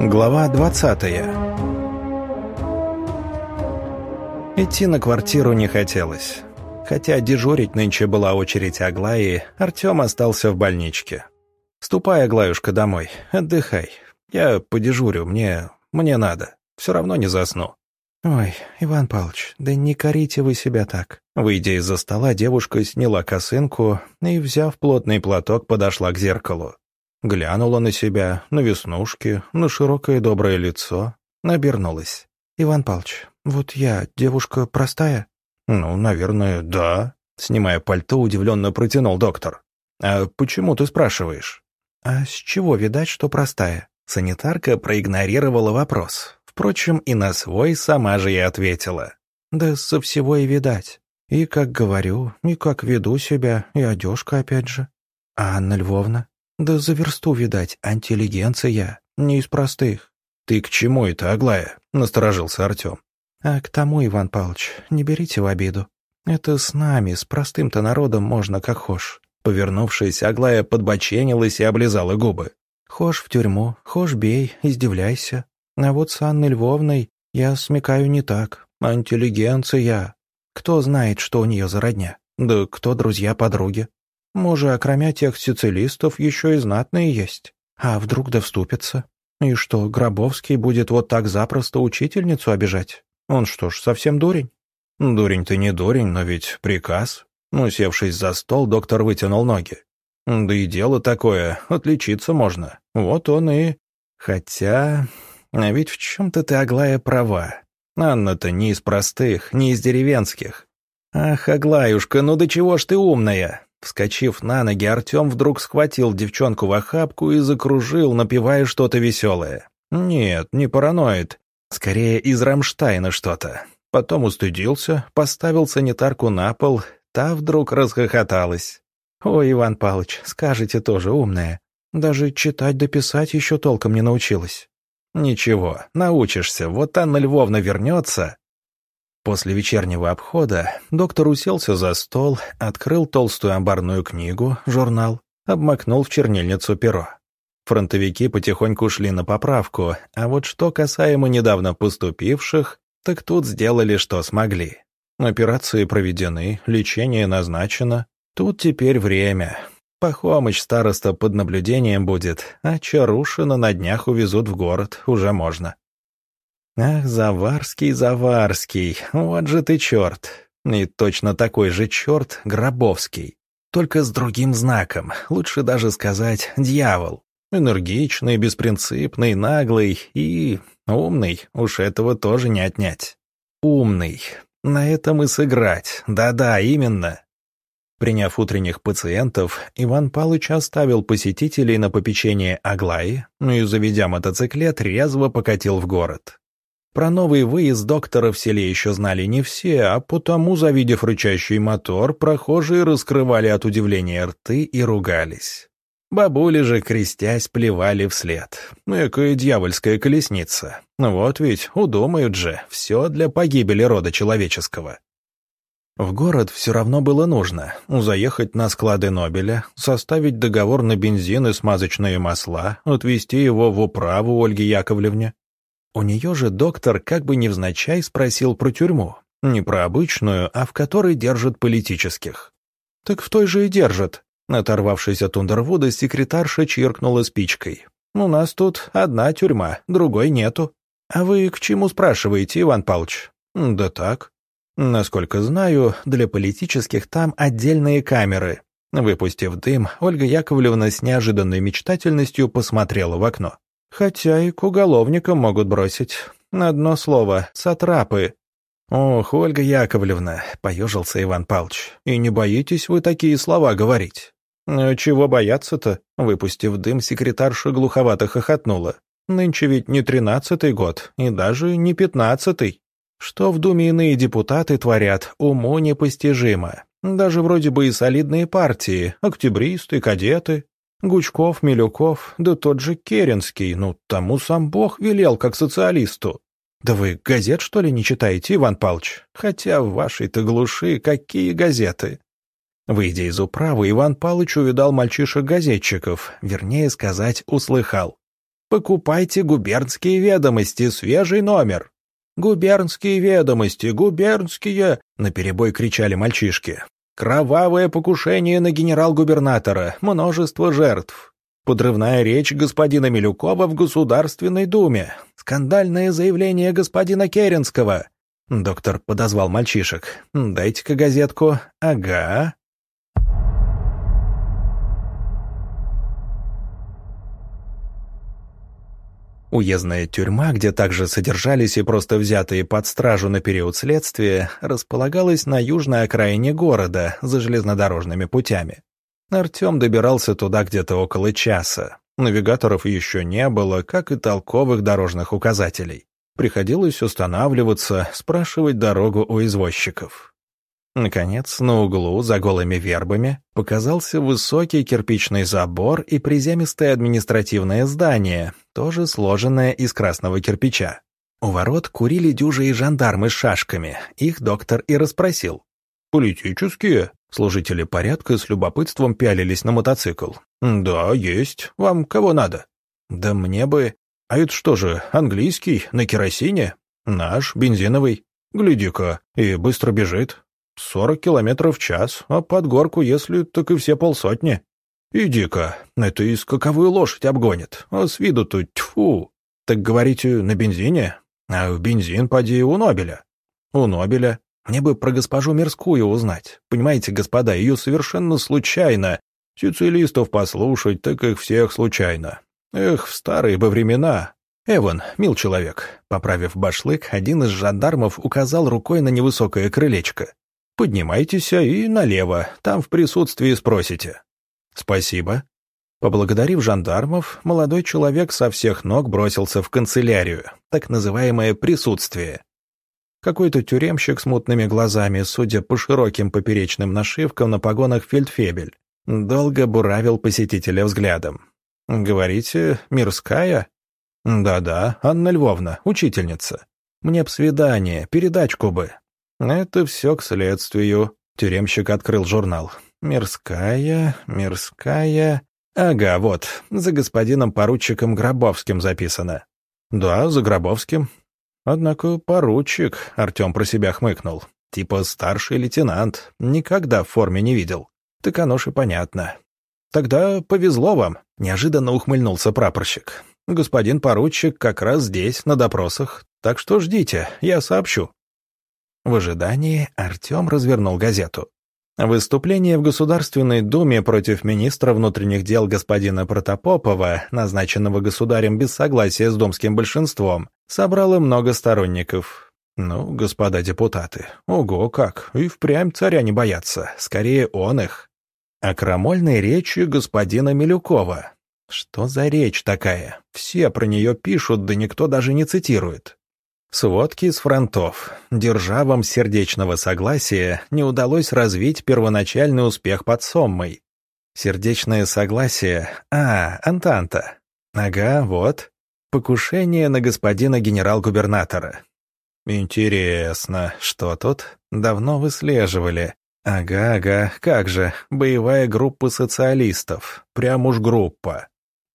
Глава двадцатая Идти на квартиру не хотелось. Хотя дежурить нынче была очередь Аглаи, Артем остался в больничке. «Ступай, Аглаюшка, домой. Отдыхай. Я подежурю, мне... мне надо. Все равно не засну». «Ой, Иван Павлович, да не корите вы себя так». Выйдя из-за стола, девушка сняла косынку и, взяв плотный платок, подошла к зеркалу. Глянула на себя, на веснушки, на широкое доброе лицо, обернулась. «Иван Павлович, вот я девушка простая?» «Ну, наверное, да», — снимая пальто, удивленно протянул доктор. «А почему ты спрашиваешь?» «А с чего видать, что простая?» Санитарка проигнорировала вопрос. Впрочем, и на свой сама же и ответила. «Да со всего и видать. И как говорю, и как веду себя, и одежка опять же. А Анна Львовна? Да за версту, видать, интеллигенция, не из простых». «Ты к чему это, Аглая?» — насторожился Артем. «А к тому, Иван Павлович, не берите в обиду. Это с нами, с простым-то народом можно как хошь. Повернувшись, Аглая подбоченилась и облизала губы. «Хошь в тюрьму, хошь бей, издевляйся. А вот с Анной Львовной я смекаю не так. А интеллигенция. Кто знает, что у нее за родня? Да кто друзья-подруги? Может, окромя тех сицилистов еще и знатные есть. А вдруг да вступится? И что, Гробовский будет вот так запросто учительницу обижать? Он что ж, совсем дурень?» «Дурень ты не дурень, но ведь приказ. Усевшись за стол, доктор вытянул ноги. «Да и дело такое, отличиться можно. Вот он и...» «Хотя... А ведь в чем-то ты, Аглая, права. Анна-то не из простых, не из деревенских. Ах, Аглаюшка, ну до чего ж ты умная!» Вскочив на ноги, Артем вдруг схватил девчонку в охапку и закружил, напевая что-то веселое. «Нет, не параноид. Скорее, из Рамштайна что-то». Потом устыдился, поставил санитарку на пол, Та вдруг расхохоталась. «Ой, Иван Павлович, скажете тоже умная. Даже читать да писать еще толком не научилась». «Ничего, научишься, вот Анна Львовна вернется». После вечернего обхода доктор уселся за стол, открыл толстую амбарную книгу, журнал, обмакнул в чернильницу перо. Фронтовики потихоньку шли на поправку, а вот что касаемо недавно поступивших, так тут сделали, что смогли. Операции проведены, лечение назначено. Тут теперь время. Пахомыч староста под наблюдением будет, а Чарушина на днях увезут в город, уже можно. Ах, Заварский, Заварский, вот же ты черт. И точно такой же черт Гробовский. Только с другим знаком, лучше даже сказать «дьявол». Энергичный, беспринципный, наглый и умный, уж этого тоже не отнять. Умный, на этом и сыграть. Да-да, именно. Приняв утренних пациентов, Иван Палыч оставил посетителей на попечение Аглаи, ну и, заведя мотоциклет, резво покатил в город. Про новый выезд доктора в селе еще знали не все, а потому, завидев рычащий мотор, прохожие раскрывали от удивления рты и ругались. Бабули же, крестясь, плевали вслед. Экая дьявольская колесница. Вот ведь, удумают же, все для погибели рода человеческого. В город все равно было нужно заехать на склады Нобеля, составить договор на бензин и смазочные масла, отвезти его в управу Ольге Яковлевне. У нее же доктор как бы невзначай спросил про тюрьму. Не про обычную, а в которой держат политических. Так в той же и держат. Оторвавшись от Ундервуда, секретарша чиркнула спичкой. «У нас тут одна тюрьма, другой нету. А вы к чему спрашиваете, Иван Павлович?» «Да так. Насколько знаю, для политических там отдельные камеры. Выпустив дым, Ольга Яковлевна с неожиданной мечтательностью посмотрела в окно. Хотя и к уголовникам могут бросить. Одно слово — сатрапы. «Ох, Ольга Яковлевна», — поежился Иван Павлович, — «и не боитесь вы такие слова говорить?» «А «Чего бояться-то?» — выпустив дым, секретарша глуховато хохотнула. «Нынче ведь не тринадцатый год, и даже не пятнадцатый. Что в Думе иные депутаты творят, уму непостижимо. Даже вроде бы и солидные партии, октябристы, кадеты, Гучков, Милюков, да тот же Керенский, ну, тому сам Бог велел, как социалисту. Да вы газет, что ли, не читаете, Иван Павлович? Хотя в вашей-то глуши какие газеты? Выйдя из управы, Иван Павлович увидал мальчишек-газетчиков, вернее сказать, услыхал. «Покупайте губернские ведомости, свежий номер». «Губернские ведомости, губернские!» — наперебой кричали мальчишки. «Кровавое покушение на генерал-губернатора, множество жертв». Подрывная речь господина Милюкова в Государственной Думе. Скандальное заявление господина Керенского. Доктор подозвал мальчишек. «Дайте-ка газетку». «Ага». Уездная тюрьма, где также содержались и просто взятые под стражу на период следствия, располагалась на южной окраине города, за железнодорожными путями. Артем добирался туда где-то около часа. Навигаторов еще не было, как и толковых дорожных указателей. Приходилось устанавливаться, спрашивать дорогу у извозчиков. Наконец, на углу, за голыми вербами, показался высокий кирпичный забор и приземистое административное здание, тоже сложенное из красного кирпича. У ворот курили дюжи и жандармы с шашками, их доктор и расспросил. «Политические?» Служители порядка с любопытством пялились на мотоцикл. «Да, есть. Вам кого надо?» «Да мне бы...» «А это что же, английский, на керосине?» «Наш, бензиновый. Гляди-ка, и быстро бежит. Сорок километров в час, а под горку, если, так и все полсотни. Иди-ка, это и скаковую лошадь обгонит, а с виду тут тьфу. Так говорите, на бензине? А в бензин поди у Нобеля. У Нобеля. Мне бы про госпожу Мирскую узнать. Понимаете, господа, ее совершенно случайно. Сицилистов послушать, так их всех случайно. Эх, в старые бы времена. Эван, мил человек, поправив башлык, один из жандармов указал рукой на невысокое крылечко. Поднимайтесь и налево, там в присутствии спросите». «Спасибо». Поблагодарив жандармов, молодой человек со всех ног бросился в канцелярию, так называемое «присутствие». Какой-то тюремщик с мутными глазами, судя по широким поперечным нашивкам на погонах фельдфебель, долго буравил посетителя взглядом. «Говорите, мирская?» «Да-да, Анна Львовна, учительница. Мне б свидание, передачку бы». «Это все к следствию», — тюремщик открыл журнал. «Мирская, мирская...» «Ага, вот, за господином поручиком Гробовским записано». «Да, за Гробовским». «Однако поручик», — Артем про себя хмыкнул. «Типа старший лейтенант. Никогда в форме не видел. Так оно ж и понятно». «Тогда повезло вам», — неожиданно ухмыльнулся прапорщик. «Господин поручик как раз здесь, на допросах. Так что ждите, я сообщу». В ожидании Артем развернул газету. Выступление в Государственной Думе против министра внутренних дел господина Протопопова, назначенного государем без согласия с думским большинством, собрало много сторонников. Ну, господа депутаты, ого как, и впрямь царя не боятся, скорее он их. О крамольной речи господина Милюкова. Что за речь такая? Все про нее пишут, да никто даже не цитирует. Сводки с фронтов. Державам сердечного согласия не удалось развить первоначальный успех под Соммой. Сердечное согласие... А, Антанта. Ага, вот. Покушение на господина генерал-губернатора. Интересно, что тут? Давно выслеживали. Ага, ага, как же, боевая группа социалистов. Прям уж группа.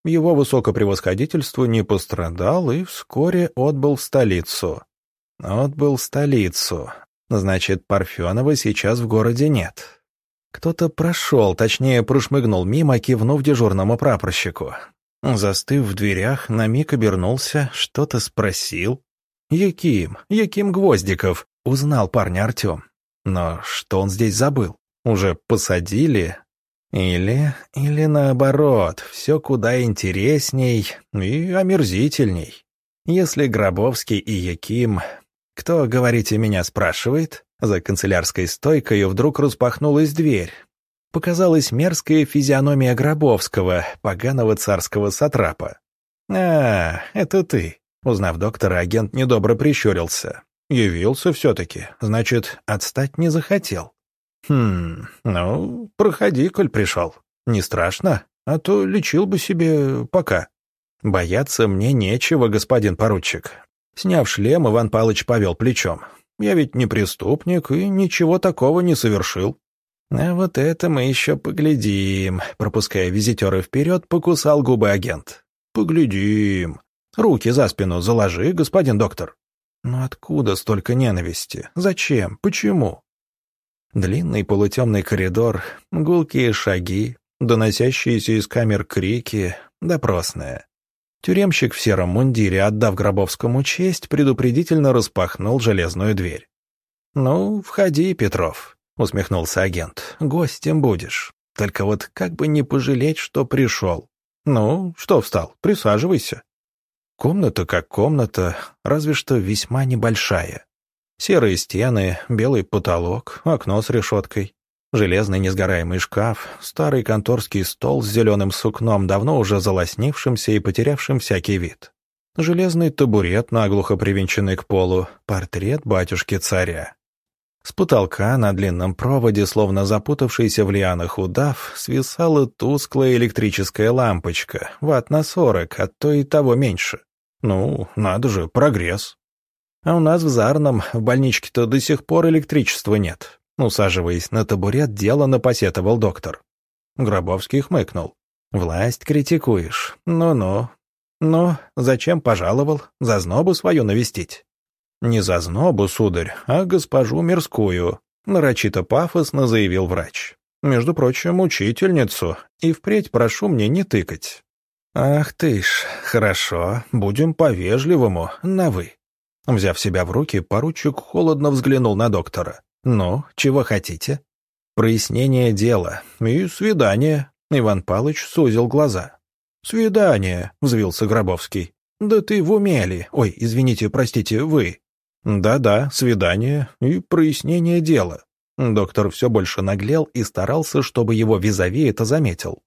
Его высокопревосходительство не пострадал и вскоре отбыл в столицу. Отбыл в столицу. Значит, Парфенова сейчас в городе нет. Кто-то прошел, точнее, прошмыгнул мимо, кивнув дежурному прапорщику. Застыв в дверях, на миг обернулся, что-то спросил. «Яким, Яким Гвоздиков», — узнал парня Артем. Но что он здесь забыл? Уже посадили? Или... или наоборот, все куда интересней и омерзительней. Если Гробовский и Яким... Кто, говорите, меня спрашивает? За канцелярской стойкой вдруг распахнулась дверь. Показалась мерзкая физиономия Гробовского, поганого царского сатрапа. «А, это ты», — узнав доктора, агент недобро прищурился. «Явился все-таки, значит, отстать не захотел». «Хм, ну, проходи, коль пришел. Не страшно, а то лечил бы себе пока». «Бояться мне нечего, господин поручик». Сняв шлем, Иван Палыч повел плечом. Я ведь не преступник и ничего такого не совершил. А вот это мы еще поглядим. Пропуская визитера вперед, покусал губы агент. Поглядим. Руки за спину заложи, господин доктор. Но откуда столько ненависти? Зачем? Почему? Длинный полутемный коридор, гулкие шаги, доносящиеся из камер крики, допросная. Тюремщик в сером мундире, отдав Гробовскому честь, предупредительно распахнул железную дверь. «Ну, входи, Петров», — усмехнулся агент. «Гостем будешь. Только вот как бы не пожалеть, что пришел. Ну, что встал? Присаживайся». Комната как комната, разве что весьма небольшая. Серые стены, белый потолок, окно с решеткой. Железный несгораемый шкаф, старый конторский стол с зеленым сукном, давно уже залоснившимся и потерявшим всякий вид. Железный табурет, наглухо привинченный к полу, портрет батюшки-царя. С потолка на длинном проводе, словно запутавшийся в лианах удав, свисала тусклая электрическая лампочка, ватт на сорок, а то и того меньше. Ну, надо же, прогресс. А у нас в Зарном, в больничке-то до сих пор электричества нет. Усаживаясь на табурет, делано посетовал доктор. Гробовский хмыкнул. «Власть критикуешь. Ну-ну. Ну, зачем пожаловал? За знобу свою навестить?» «Не за знобу, сударь, а госпожу Мирскую», — нарочито пафосно заявил врач. «Между прочим, учительницу, и впредь прошу мне не тыкать». «Ах ты ж, хорошо, будем по-вежливому, на «вы». Взяв себя в руки, поручик холодно взглянул на доктора. «Ну, чего хотите?» «Прояснение дела. И свидание». Иван Палыч сузил глаза. «Свидание», — взвился Гробовский. «Да ты в умели. Ой, извините, простите, вы». «Да-да, свидание и прояснение дела». Доктор все больше наглел и старался, чтобы его визави это заметил.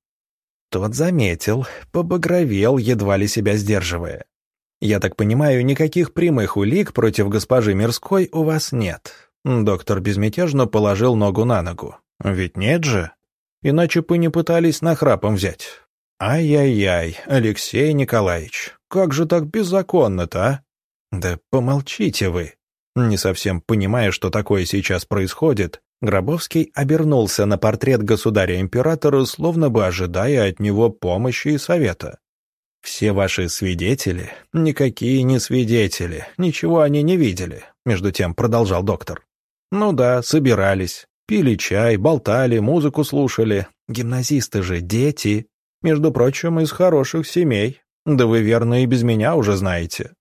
Тот заметил, побагровел, едва ли себя сдерживая. «Я так понимаю, никаких прямых улик против госпожи Мирской у вас нет. Доктор безмятежно положил ногу на ногу. «Ведь нет же. Иначе бы не пытались нахрапом взять. Ай-яй-яй, Алексей Николаевич, как же так беззаконно-то, а? Да помолчите вы». Не совсем понимая, что такое сейчас происходит, Гробовский обернулся на портрет государя-императора, словно бы ожидая от него помощи и совета. «Все ваши свидетели? Никакие не свидетели, ничего они не видели», — между тем продолжал доктор. Ну да, собирались. Пили чай, болтали, музыку слушали. Гимназисты же дети. Между прочим, из хороших семей. Да вы верно и без меня уже знаете.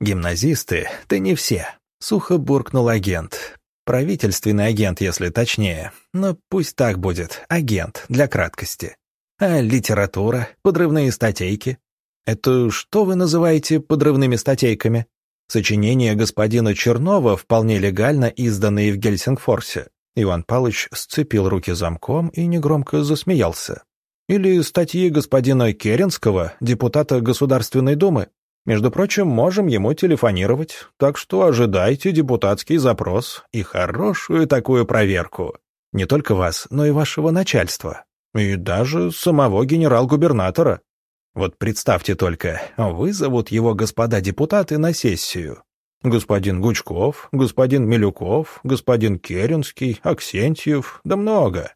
Гимназисты — ты не все. Сухо буркнул агент. Правительственный агент, если точнее. Но пусть так будет. Агент, для краткости. А литература, подрывные статейки? Это что вы называете подрывными статейками? Сочинения господина Чернова вполне легально изданные в Гельсингфорсе. Иван Палыч сцепил руки замком и негромко засмеялся. Или статьи господина Керенского, депутата Государственной Думы. Между прочим, можем ему телефонировать, так что ожидайте депутатский запрос и хорошую такую проверку. Не только вас, но и вашего начальства. И даже самого генерал-губернатора. Вот представьте только, вызовут его господа депутаты на сессию. Господин Гучков, господин Милюков, господин Керенский, Аксентьев, да много.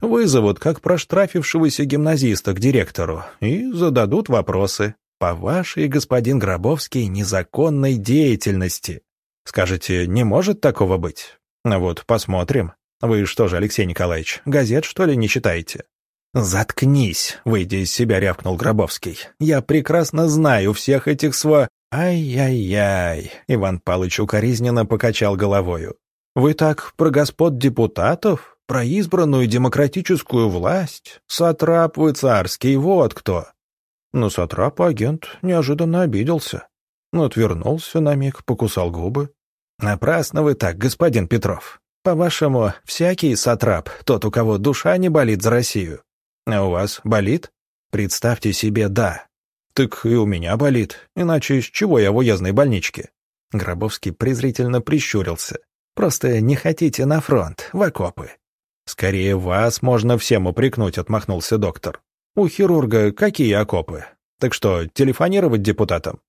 Вызовут как проштрафившегося гимназиста к директору и зададут вопросы по вашей, господин Гробовский, незаконной деятельности. Скажете, не может такого быть? Вот, посмотрим. Вы что же, Алексей Николаевич, газет, что ли, не читаете? «Заткнись!» — выйдя из себя, рявкнул Гробовский. «Я прекрасно знаю всех этих сва...» «Ай-яй-яй!» — Иван Палыч укоризненно покачал головою. «Вы так про господ депутатов? Про избранную демократическую власть? Сатрап вы царский, вот кто!» Но сатрап агент неожиданно обиделся. Отвернулся на миг, покусал губы. «Напрасно вы так, господин Петров. По-вашему, всякий сатрап, тот, у кого душа не болит за Россию. А у вас болит? Представьте себе, да. Так и у меня болит, иначе из чего я в уездной больничке? Гробовский презрительно прищурился. Просто не хотите на фронт, в окопы. Скорее вас можно всем упрекнуть, отмахнулся доктор. У хирурга какие окопы? Так что, телефонировать депутатам?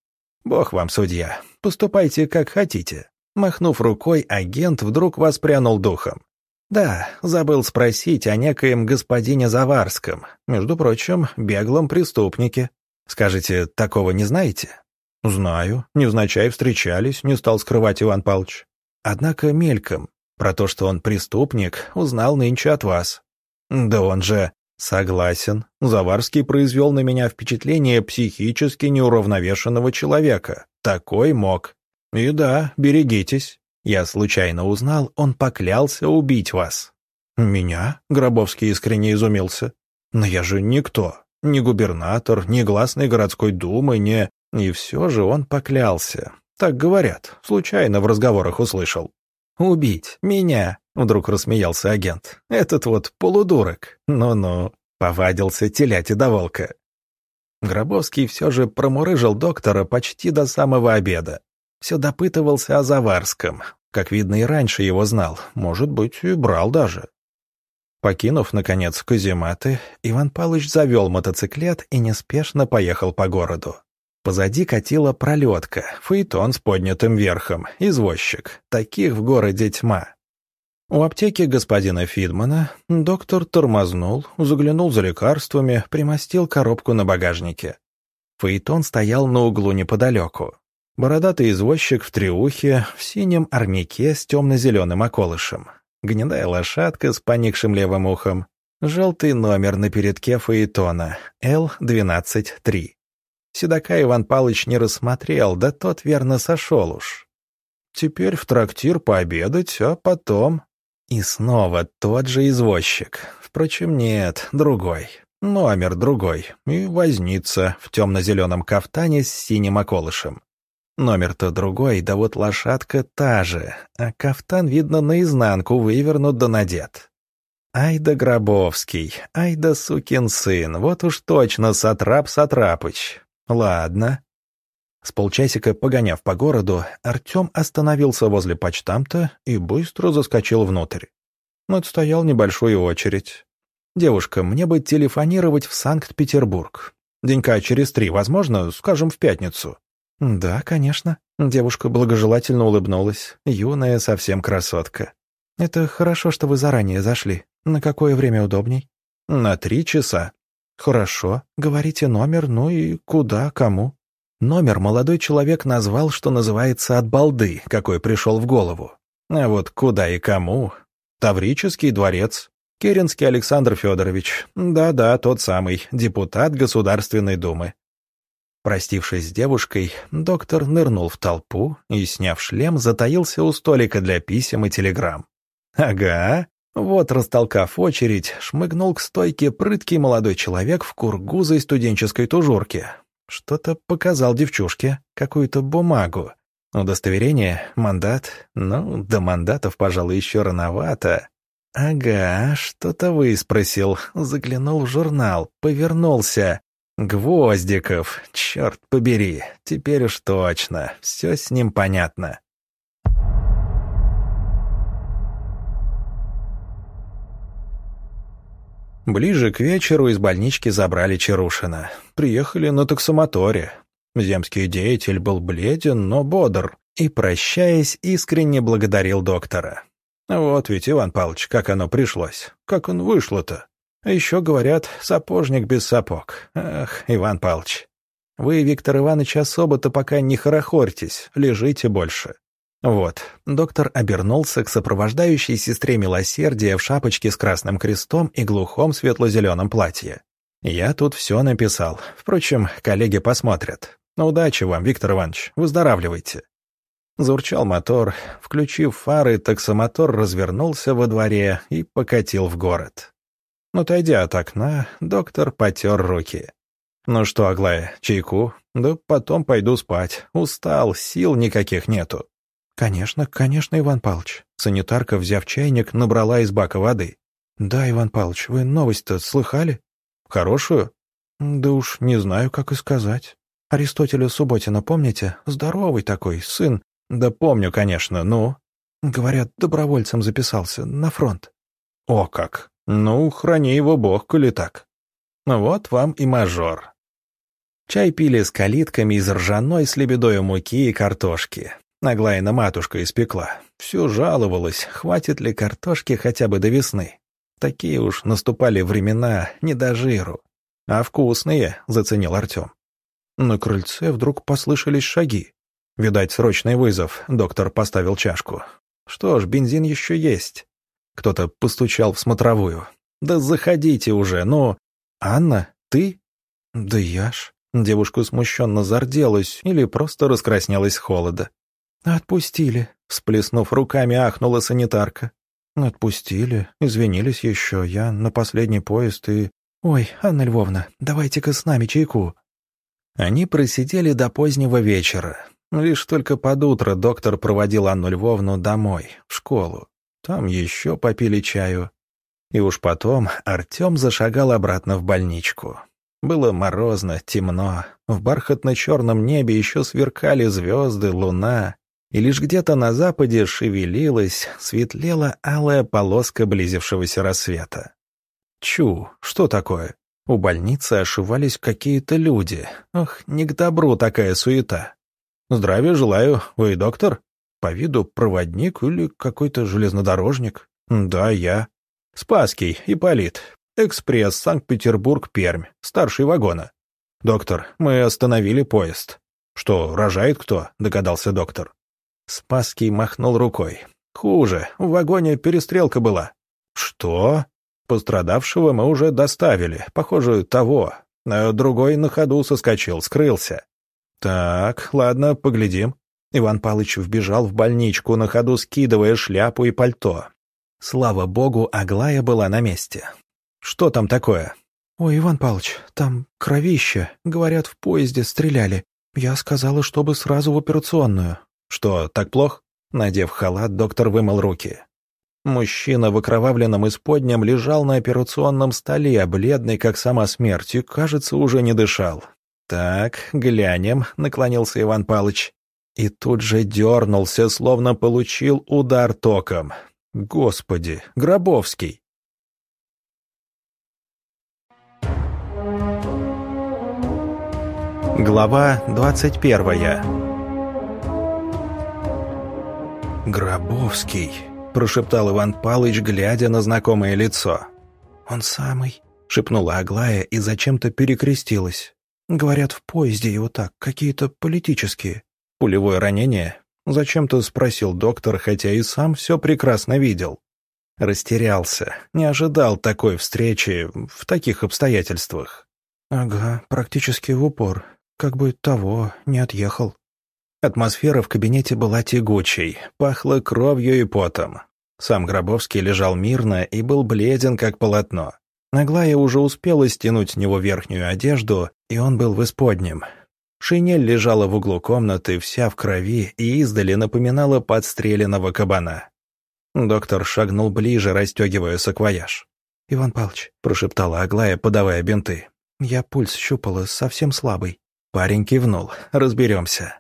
Бог вам судья. Поступайте как хотите. Махнув рукой, агент вдруг воспрянул духом. «Да, забыл спросить о некоем господине Заварском, между прочим, беглом преступнике. Скажете, такого не знаете?» «Знаю. Невзначай встречались, не стал скрывать Иван Павлович. Однако мельком. Про то, что он преступник, узнал нынче от вас». «Да он же...» «Согласен. Заварский произвел на меня впечатление психически неуравновешенного человека. Такой мог. И да, берегитесь. Я случайно узнал, он поклялся убить вас». «Меня?» — Гробовский искренне изумился. «Но я же никто. Ни губернатор, ни гласный городской думы, ни...» И все же он поклялся. Так говорят, случайно в разговорах услышал. «Убить? Меня?» — вдруг рассмеялся агент. «Этот вот полудурок. Ну-ну, повадился телятина волка». Гробовский все же промурыжил доктора почти до самого обеда все допытывался о Заварском. Как видно, и раньше его знал, может быть, и брал даже. Покинув, наконец, казематы, Иван Павлович завел мотоциклет и неспешно поехал по городу. Позади катила пролетка, фаэтон с поднятым верхом, извозчик. Таких в городе тьма. У аптеки господина Фидмана доктор тормознул, заглянул за лекарствами, примостил коробку на багажнике. Фаэтон стоял на углу неподалеку. Бородатый извозчик в триухе, в синем армяке с темно-зеленым околышем. Гнедая лошадка с поникшим левым ухом. Желтый номер на передке фаэтона. Л-12-3. Седока Иван Палыч не рассмотрел, да тот верно сошел уж. Теперь в трактир пообедать, а потом... И снова тот же извозчик. Впрочем, нет, другой. Номер другой. И возница в темно-зеленом кафтане с синим околышем. Номер-то другой, да вот лошадка та же, а кафтан, видно, наизнанку вывернут да надет. Ай да Гробовский, ай да сукин сын, вот уж точно Сатрап Сатрапыч. Ладно. С полчасика погоняв по городу, Артем остановился возле почтамта и быстро заскочил внутрь. Отстоял небольшую очередь. «Девушка, мне бы телефонировать в Санкт-Петербург. Денька через три, возможно, скажем, в пятницу». «Да, конечно». Девушка благожелательно улыбнулась. Юная совсем красотка. «Это хорошо, что вы заранее зашли. На какое время удобней?» «На три часа». «Хорошо. Говорите номер, ну и куда, кому?» Номер молодой человек назвал, что называется, от балды, какой пришел в голову. А вот куда и кому? Таврический дворец. Керенский Александр Федорович. Да-да, тот самый, депутат Государственной Думы. Простившись с девушкой, доктор нырнул в толпу и, сняв шлем, затаился у столика для писем и телеграмм. «Ага». Вот, растолкав очередь, шмыгнул к стойке прыткий молодой человек в кургузой студенческой тужурке. Что-то показал девчушке, какую-то бумагу. Удостоверение, мандат. Ну, до мандатов, пожалуй, еще рановато. «Ага, что-то выспросил». Заглянул в журнал, повернулся. Гвоздиков, черт побери, теперь уж точно, все с ним понятно. Ближе к вечеру из больнички забрали Чарушина. Приехали на таксомоторе. Земский деятель был бледен, но бодр, и, прощаясь, искренне благодарил доктора. Вот ведь, Иван Павлович, как оно пришлось, как он вышло-то. А еще говорят, сапожник без сапог. Ах, Иван Павлович, вы, Виктор Иванович, особо-то пока не хорохорьтесь, лежите больше. Вот, доктор обернулся к сопровождающей сестре милосердия в шапочке с красным крестом и глухом светло-зеленом платье. Я тут все написал. Впрочем, коллеги посмотрят. Удачи вам, Виктор Иванович, выздоравливайте. Заурчал мотор, включив фары, таксомотор развернулся во дворе и покатил в город. Отойдя от окна, доктор потер руки. «Ну что, Аглая, чайку? Да потом пойду спать. Устал, сил никаких нету». «Конечно, конечно, Иван Павлович». Санитарка, взяв чайник, набрала из бака воды. «Да, Иван Павлович, вы новость-то слыхали?» «Хорошую?» «Да уж не знаю, как и сказать. Аристотеля Субботина, помните? Здоровый такой, сын». «Да помню, конечно, ну...» «Говорят, добровольцем записался, на фронт». «О как! Ну, храни его бог, коли так. Вот вам и мажор. Чай пили с калитками из ржаной с лебедою муки и картошки. Наглайна матушка испекла. Все жаловалась, хватит ли картошки хотя бы до весны. Такие уж наступали времена не до жиру. А вкусные, заценил Артем. На крыльце вдруг послышались шаги. Видать, срочный вызов, доктор поставил чашку. Что ж, бензин еще есть. Кто-то постучал в смотровую. «Да заходите уже, ну...» «Анна, ты?» «Да я ж...» Девушка смущенно зарделась или просто раскраснелась холода. «Отпустили», — всплеснув руками, ахнула санитарка. «Отпустили, извинились еще, я на последний поезд и...» «Ой, Анна Львовна, давайте-ка с нами чайку». Они просидели до позднего вечера. Лишь только под утро доктор проводил Анну Львовну домой, в школу. Там еще попили чаю. И уж потом Артем зашагал обратно в больничку. Было морозно, темно. В бархатно-черном небе еще сверкали звезды, луна. И лишь где-то на западе шевелилась, светлела алая полоска близившегося рассвета. Чу, что такое? У больницы ошивались какие-то люди. Ох, не к добру такая суета. Здравия желаю, вы доктор? По виду проводник или какой-то железнодорожник. Да, я. Спасский, Ипполит. Экспресс Санкт-Петербург-Пермь. Старший вагона. Доктор, мы остановили поезд. Что, рожает кто? Догадался доктор. Спасский махнул рукой. Хуже, в вагоне перестрелка была. Что? Пострадавшего мы уже доставили, похоже, того. А другой на ходу соскочил, скрылся. Так, ладно, поглядим. Иван Палыч вбежал в больничку, на ходу скидывая шляпу и пальто. Слава богу, Аглая была на месте. «Что там такое?» «Ой, Иван Павлович, там кровище. Говорят, в поезде стреляли. Я сказала, чтобы сразу в операционную». «Что, так плохо?» Надев халат, доктор вымыл руки. Мужчина в окровавленном исподнем лежал на операционном столе, бледный, как сама смерть, и, кажется, уже не дышал. «Так, глянем», — наклонился Иван Палыч и тут же дернулся, словно получил удар током. Господи, Гробовский! Глава двадцать первая «Гробовский», — прошептал Иван Палыч, глядя на знакомое лицо. «Он самый», — шепнула Аглая и зачем-то перекрестилась. «Говорят, в поезде его так, какие-то политические». Пулевое ранение? Зачем-то спросил доктор, хотя и сам все прекрасно видел. Растерялся, не ожидал такой встречи в таких обстоятельствах. «Ага, практически в упор. Как бы того, не отъехал». Атмосфера в кабинете была тягучей, пахло кровью и потом. Сам Гробовский лежал мирно и был бледен, как полотно. Наглая уже успела стянуть с него верхнюю одежду, и он был в исподнем, Шинель лежала в углу комнаты, вся в крови, и издали напоминала подстреленного кабана. Доктор шагнул ближе, расстегивая саквояж. «Иван Павлович», — прошептала Аглая, подавая бинты. Я пульс щупала, совсем слабый». Парень кивнул. «Разберемся».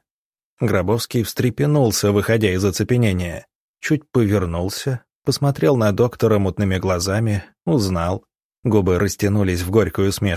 Гробовский встрепенулся, выходя из оцепенения. Чуть повернулся, посмотрел на доктора мутными глазами, узнал. Губы растянулись в горькую смешку.